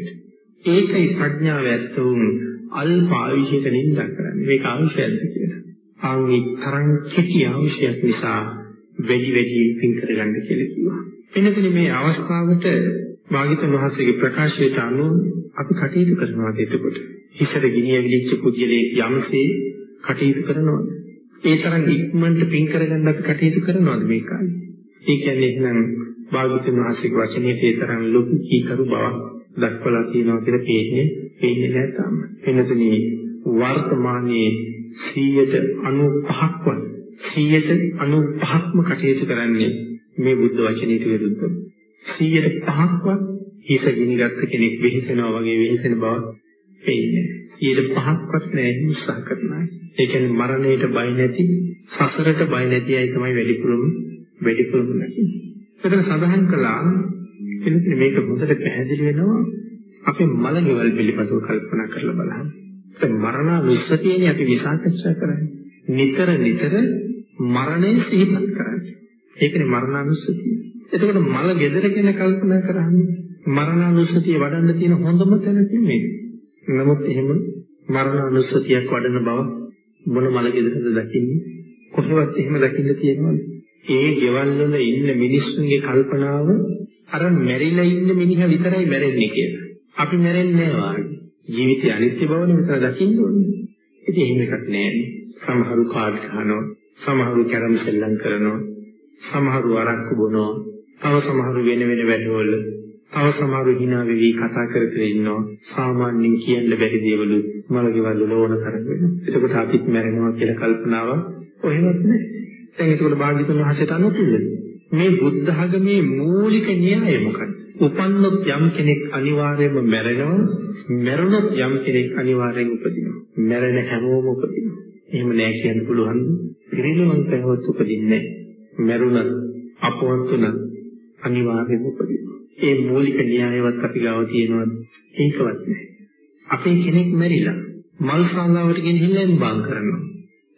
ඒකයි ප්‍රඥාව ඇත්තවුන් අල්ප ආයුෂයක නිඳා කරන්නේ. මේක අවශ්‍යද කියලා. ආන්ගේ තරම් කෙටි අවශ්‍යයක් නිසා වැඩි වැඩියෙන් පින් කරගන්න කියලා කිව්වා. එනකනේ මේ අවස්ථාවට භාග්‍යතුන් වහන්සේගේ ප්‍රකාශයට අනුව අපි කටයුතු කරනවා එතකොට. හිතට ගිනිය විලිච්ච කුජලයේ යම්සේ කටයුතු කරනවද? ඒ තරම් ඉක්මනට පින් කරගන්න අපි කටයුතු කරනවද මේ කාලේ? ඒ කියන්නේ එහෙනම් භාග්‍යතුන් වහන්සේගේ වචනේ ඒ තරම් ලොකු කීකරු බවක් දක්වලා තියෙනවා කියලා පේන්නේ පේන්නේ නැහැ තාම. එනතුනි වර්තමානයේ 195ක්වත් 195ක්ම කටයුතු කරන්නේ මේ බුද්ධ වචනයට විරුද්ධව. 105ක්වත් හිත ගිනිගත්ත කෙනෙක් වෙහෙසෙනවා වගේ වෙහෙසෙන බව පේන්නේ. 105ක්වත් නැහැ උත්සාහ කරනවා. ඒ කියන්නේ මරණයට බය නැති, සසරට බය නැති අය තමයි වැඩිපුරම වැඩිපුරම නැති. ඒකට සඳහන් කළා එනිසා මේක හොඳට පැහැදිලි වෙනවා අපේ මලගෙවල් පිළිබඳව කල්පනා කරලා බලන්න. ඒ මරණානුස්සතියනේ අපි විසාකච්ඡා කරන්නේ. නිතර නිතර මරණය සිහිපත් කරන්නේ. ඒකනේ මරණානුස්සතිය. එතකොට මල gedera ගැන කල්පනා කරාම මරණානුස්සතිය වඩන්න තියෙන හොඳම තැන තියෙන්නේ. නමුත් එහෙම මරණානුස්සතියක් වඩන බව මොන මල gedarද දකින්නේ? කොහෙවත් එහෙම දකින්න තියෙනවද? ඒ ගෙවල් වල ඉන්න මිනිස්සුන්ගේ කල්පනාව අර මැරිලා ඉන්න මිනිහා විතරයි මැරෙන්නේ කියලා. අපි මැරෙන්නේ නැහැ ජීවිතය අනිත්‍ය බවනේ විතර දකින්න ඕනේ. ඉතින් එහෙම එකක් නැහැ. සමහරු කාඩ් ගන්නවා, සමහරු කැරම් සෙල්ලම් කරනවා, සමහරු අරක්කු බොනවා, තව සමහරු වෙන වෙන වැඩවල, තව සමහරු hina වෙවි කතා කර කර ඉන්නවා. සාමාන්‍යයෙන් කියන්න බැරි දේවල් මලකෙවල් වල ඕන තරම් වෙනවා. එතකොට අපිත් මැරෙනවා කියලා කල්පනාව ඔහෙවත් නැහැ. දැන් ඒකවල භාග්‍යතුන් වහන්සේට අනුකූලද? මේ බුද්ධ ධර්මයේ මූලික න්‍යාය මොකක්ද? උපන්නොත් යම් කෙනෙක් අනිවාර්යයෙන්ම මැරෙනවා, මැරුණොත් යම් කෙනෙක් අනිවාර්යෙන් උපදිනවා. මැරෙන හැමෝම උපදිනවා. එහෙම නෑ කියන්න පුළුවන්. පිරිනිවන්තයවත් උපදින්නේ නෑ. මැරුණත් අපවන්තුන අනිවාර්යයෙන්ම උපදිනවා. ඒ මූලික න්‍යායවත් අපි ගාව තියෙනවද? ඒකවත් නෑ. අපේ කෙනෙක් මැරිලා මල් ශාලාවට ගෙනහිල්ලා එම්බාම් කරනවා.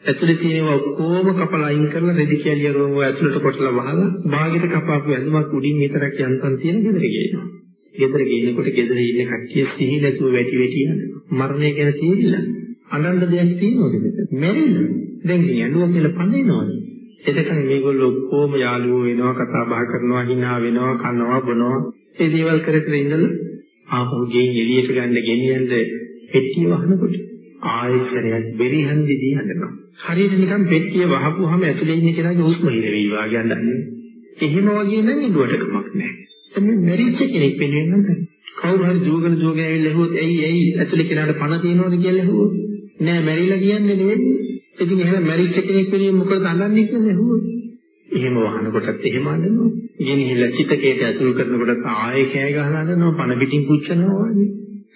ඇතුලේ තියෙනවා ඔක්කොම කපලා අයින් කරලා රෙදි කැලිය රෝම ඇතුලට කොටලා වහලා බාගෙට කපාපු ඇඳුමක් උඩින් විතරක් යන්තම් තියෙන ගෙදර ගේනවා. ගෙදර ගේනකොට ගෙදර ඉන්න කට්ටිය සිහි නැතුව වැටි වැටි යනවා. මරණය ගැන තේරිලා අනන්ත දෙයක් තියෙනවද මෙතන? මැරෙන්න. දැන් යඬුව කියලා පන්නේනවද? එතකන් මේගොල්ලෝ කොහොම යාළුවෝ වෙනවා කතා බහ කරනවා hina වෙනවා කනවා බොනවා ඒ දේවල් කර කර ඉඳලා ආපහු ගෙයින් එළියට ගන්න ගෙනියන්න පෙට්ටිය වහනකොට ආයෙත් බෙරිහන් දිදී හදනවා. හරියට නිකන් පෙට්ටිය වහපුවාම ඇතුලේ ඉන්න කෙනාගේ හුස්ම හිර වෙයි වාගේ අඬන්නේ එහෙම වගේ නම් ඉදුවට කමක් නැහැ. එතන මෙරිච්ච කෙනෙක් වෙනුවෙන් නම් කවුරු හරි දුවගෙන දුවගෙන ඇවිල්ලා ඇහුවොත් ඇයි ඇයි? ඇතුලේ කෙනාට පණ තියනවද? කියලා ඇහුවොත් නෑ මැරිලා කියන්නේ නෙවෙයි. ඉතින් එහෙනම් මැරිච්ච කෙනෙක් වෙනුවෙන් මොකද අඬන්නේ කියලා ඇහුවොත්? එහෙම වහනකොටත් එහෙම අඬනවා. ගෙනිහිල්ලා චිතකයට ඇතුල් කරනකොටත් ආයෙ කෑ ගහලා අඬනවා, පණ පිටින් පුච්චනවා වගේ.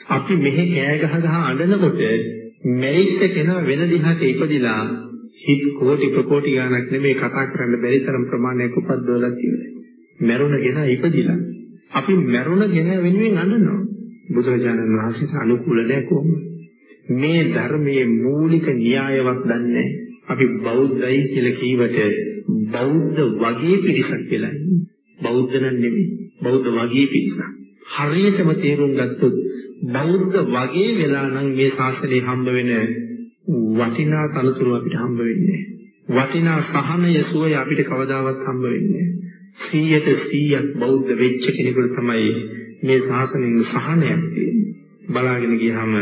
අපි මෙහෙ කෑ ගහ ගහ අඬනකොට මැරිච්ච කෙනා වෙන දිහාට ඉපදිලා හිත කෝටි ප්‍රකෝටි ගණක් නෙමෙයි කතා කරන්න බැරි තරම් ප්‍රමාණයක් උපද්දවලා තියෙනවා. මැරුණ කෙනා ඉපදිලා. අපි මැරුණ කෙනා වෙනුවෙන් අඬනවා. බුදුරජාණන් වහන්සේට අනුකූල නැහැ කොහොමද? මේ ධර්මයේ මූලික න්‍යායවත් දන්නේ අපි බෞද්ධයි කියලා කීවට බෞද්ධ වගේ පිරිසක් කියලා. බෞද්ධ නම් නෙමෙයි. බෞද්ධ වගේ පිරිසක්. හරියටම තේරුම් ගත්තොත් බෞද්ධ වගේ වෙලා නම් මේ ශාසනය හම්බ වෙන වටිනා තනතුරු අපිට හම්බ වෙන්නේ වටිනා සහනය සුවය අපිට කවදාවත් හම්බ වෙන්නේ 100ට 100ක් බෞද්ධ වෙච්ච කෙනෙකුට තමයි මේ ශාසනයෙන් සහනයක් තියෙන්නේ. බලාගෙන ගියාම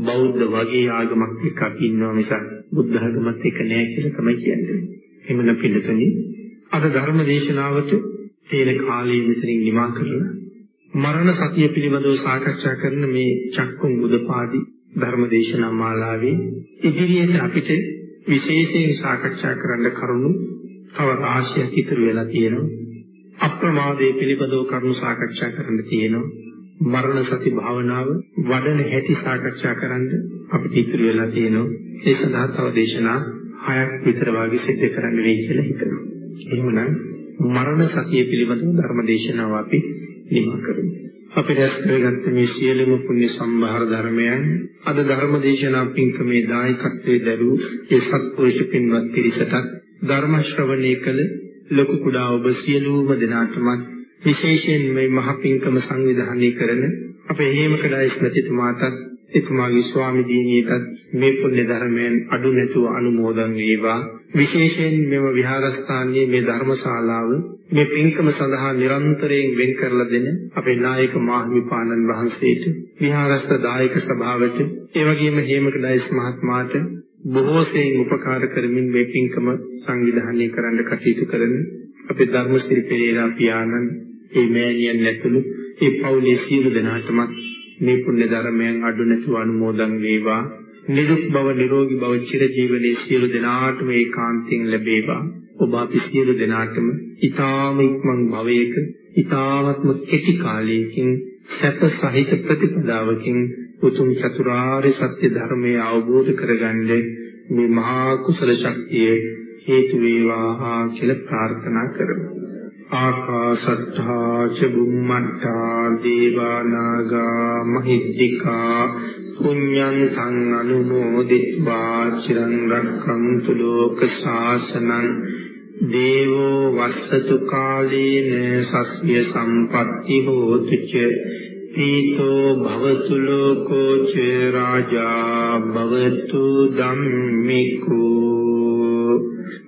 බෞද්ධ වගේ ආගමක් එක්ක අපි ඉන්නවා මිසක් බුද්ධ ආගමත් එක්ක නෑ කියලා තමයි කියන්නේ. එමන පිළිතුරේ අද ධර්ම දේශනාවට තේන කාලය මෙතනින් නිමා කරලා මරණ සතිය පිළිබඳව සාකච්ඡා කරන මේ චක්කුම් බුදපාදි ධර්ම දේශනා මාලාවේ ඉදිරියට අපිට විශේෂයෙන් සාකච්ඡා කරන්න කරුණු තව රාශියක් ඉතුරු වෙලා තියෙනවා. අප්‍රමාදයේ පිළිබඳව කරුණු සාකච්ඡා කරන්න තියෙනවා. මරණ සති භාවනාව වඩන හැටි සාකච්ඡා කරන්න අපිට ඉතුරු වෙලා තියෙනවා. ඒ සඳහා තව දේශනා හයක් විතර වාගේ සිදු කරන්න වෙයි කියලා හිතනවා. එහෙමනම් මරණ සතිය පිළිබඳව ධර්ම දේශනාව අපි නිමා කරමු. අපි රැස් කරගත්ත මේ සියලුම පුණ්‍ය සම්භාර ධර්මයන් අද ධර්ම දේශනා පින්කමේ දායකත්වයේ දරූ ඒ සත්පුරුෂ පින්වත් පිරිසට ධර්ම ශ්‍රවණය කළ ලොකු කුඩා ඔබ සියලුම දෙනාටමත් විශේෂයෙන් මේ මහ පින්කම සංවිධානය කරන අපේ හේමකඩයි ස්මෘතිතුමාටත් එතුමාගේ ස්වාමි දිනියටත් මේ පුණ්‍ය ධර්මයන් අඩු නැතුව අනුමෝදන් වේවා විශේෂයෙන් මෙම විහාරස්ථානයේ මේ ධර්මශාලාව මේ පින්කම සඳහා නිරන්තරයෙන් වෙන් කරලා දෙන අපේ නායක මාහිමිපාණන් වහන්සේට විහාරස්ථ දායක සභාවට ඒ වගේම හේමකඩයිස් මහත්මයාට බොහෝ සෙයින් උපකාර කරමින් මේ පින්කම සංවිධානය කරන්න කටයුතු කරන අපේ ධර්මසිරි පෙරේරා පියාණන් ඒ මෑණියන් ඇතුළු ඒ පවුලේ සියලු දෙනාටම මේ පුණ්‍ය ධර්මයන් අඩු නැතුව අනුමෝදන් වේවා. නිදුක් බව නිරෝගී බව චිරජීවනයේ සියලු දෙනාටම ඒකාන්තයෙන් ලැබේවා. ඔබ අපි සියලු දෙනාටම ඊ타ම ඉක්මන් භවයක ඊ타වත්ම කෙටි කාලයකින් සැප සහිත ප්‍රතිපදාවකින් උතුම් චතුරාර්ය සත්‍ය ධර්මය අවබෝධ කරගන්නේ මේ මහා කුසල ශක්තිය හේතු වේවා කියලා ප්‍රාර්ථනා කරමු. ආකාශත්තා ච බුම්මත්තා දේවා නාග මහිද්దికා පුඤ්ඤං සං අනුමෝදිත්වා චිරං රක්ඛන්තු ලෝක ශාසනං දේවෝ වස්සතු කාලේන සස්්‍ය සම්පත්ති හෝතු ච පීතෝ භවතු ලෝකෝ ච රාජා භවතු ධම්මිකෝ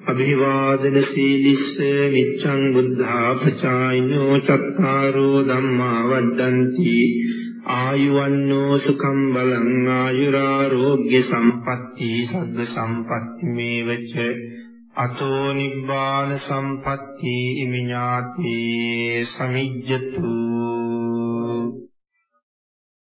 අභිවාදන සීලිස්ස නිච්ඡං බුද්ධාපචායිනෝ චත්තාරෝ ධම්මා වද්දන්ති ආයුවන්නෝ සුඛං බලං ආයුරාෝග්‍ය සම්පatti සග්ග සම්පatti මේවච අතෝ නිබ්බාන සම්පත්‍ති ඉමිඤාති සමිජ්ජතු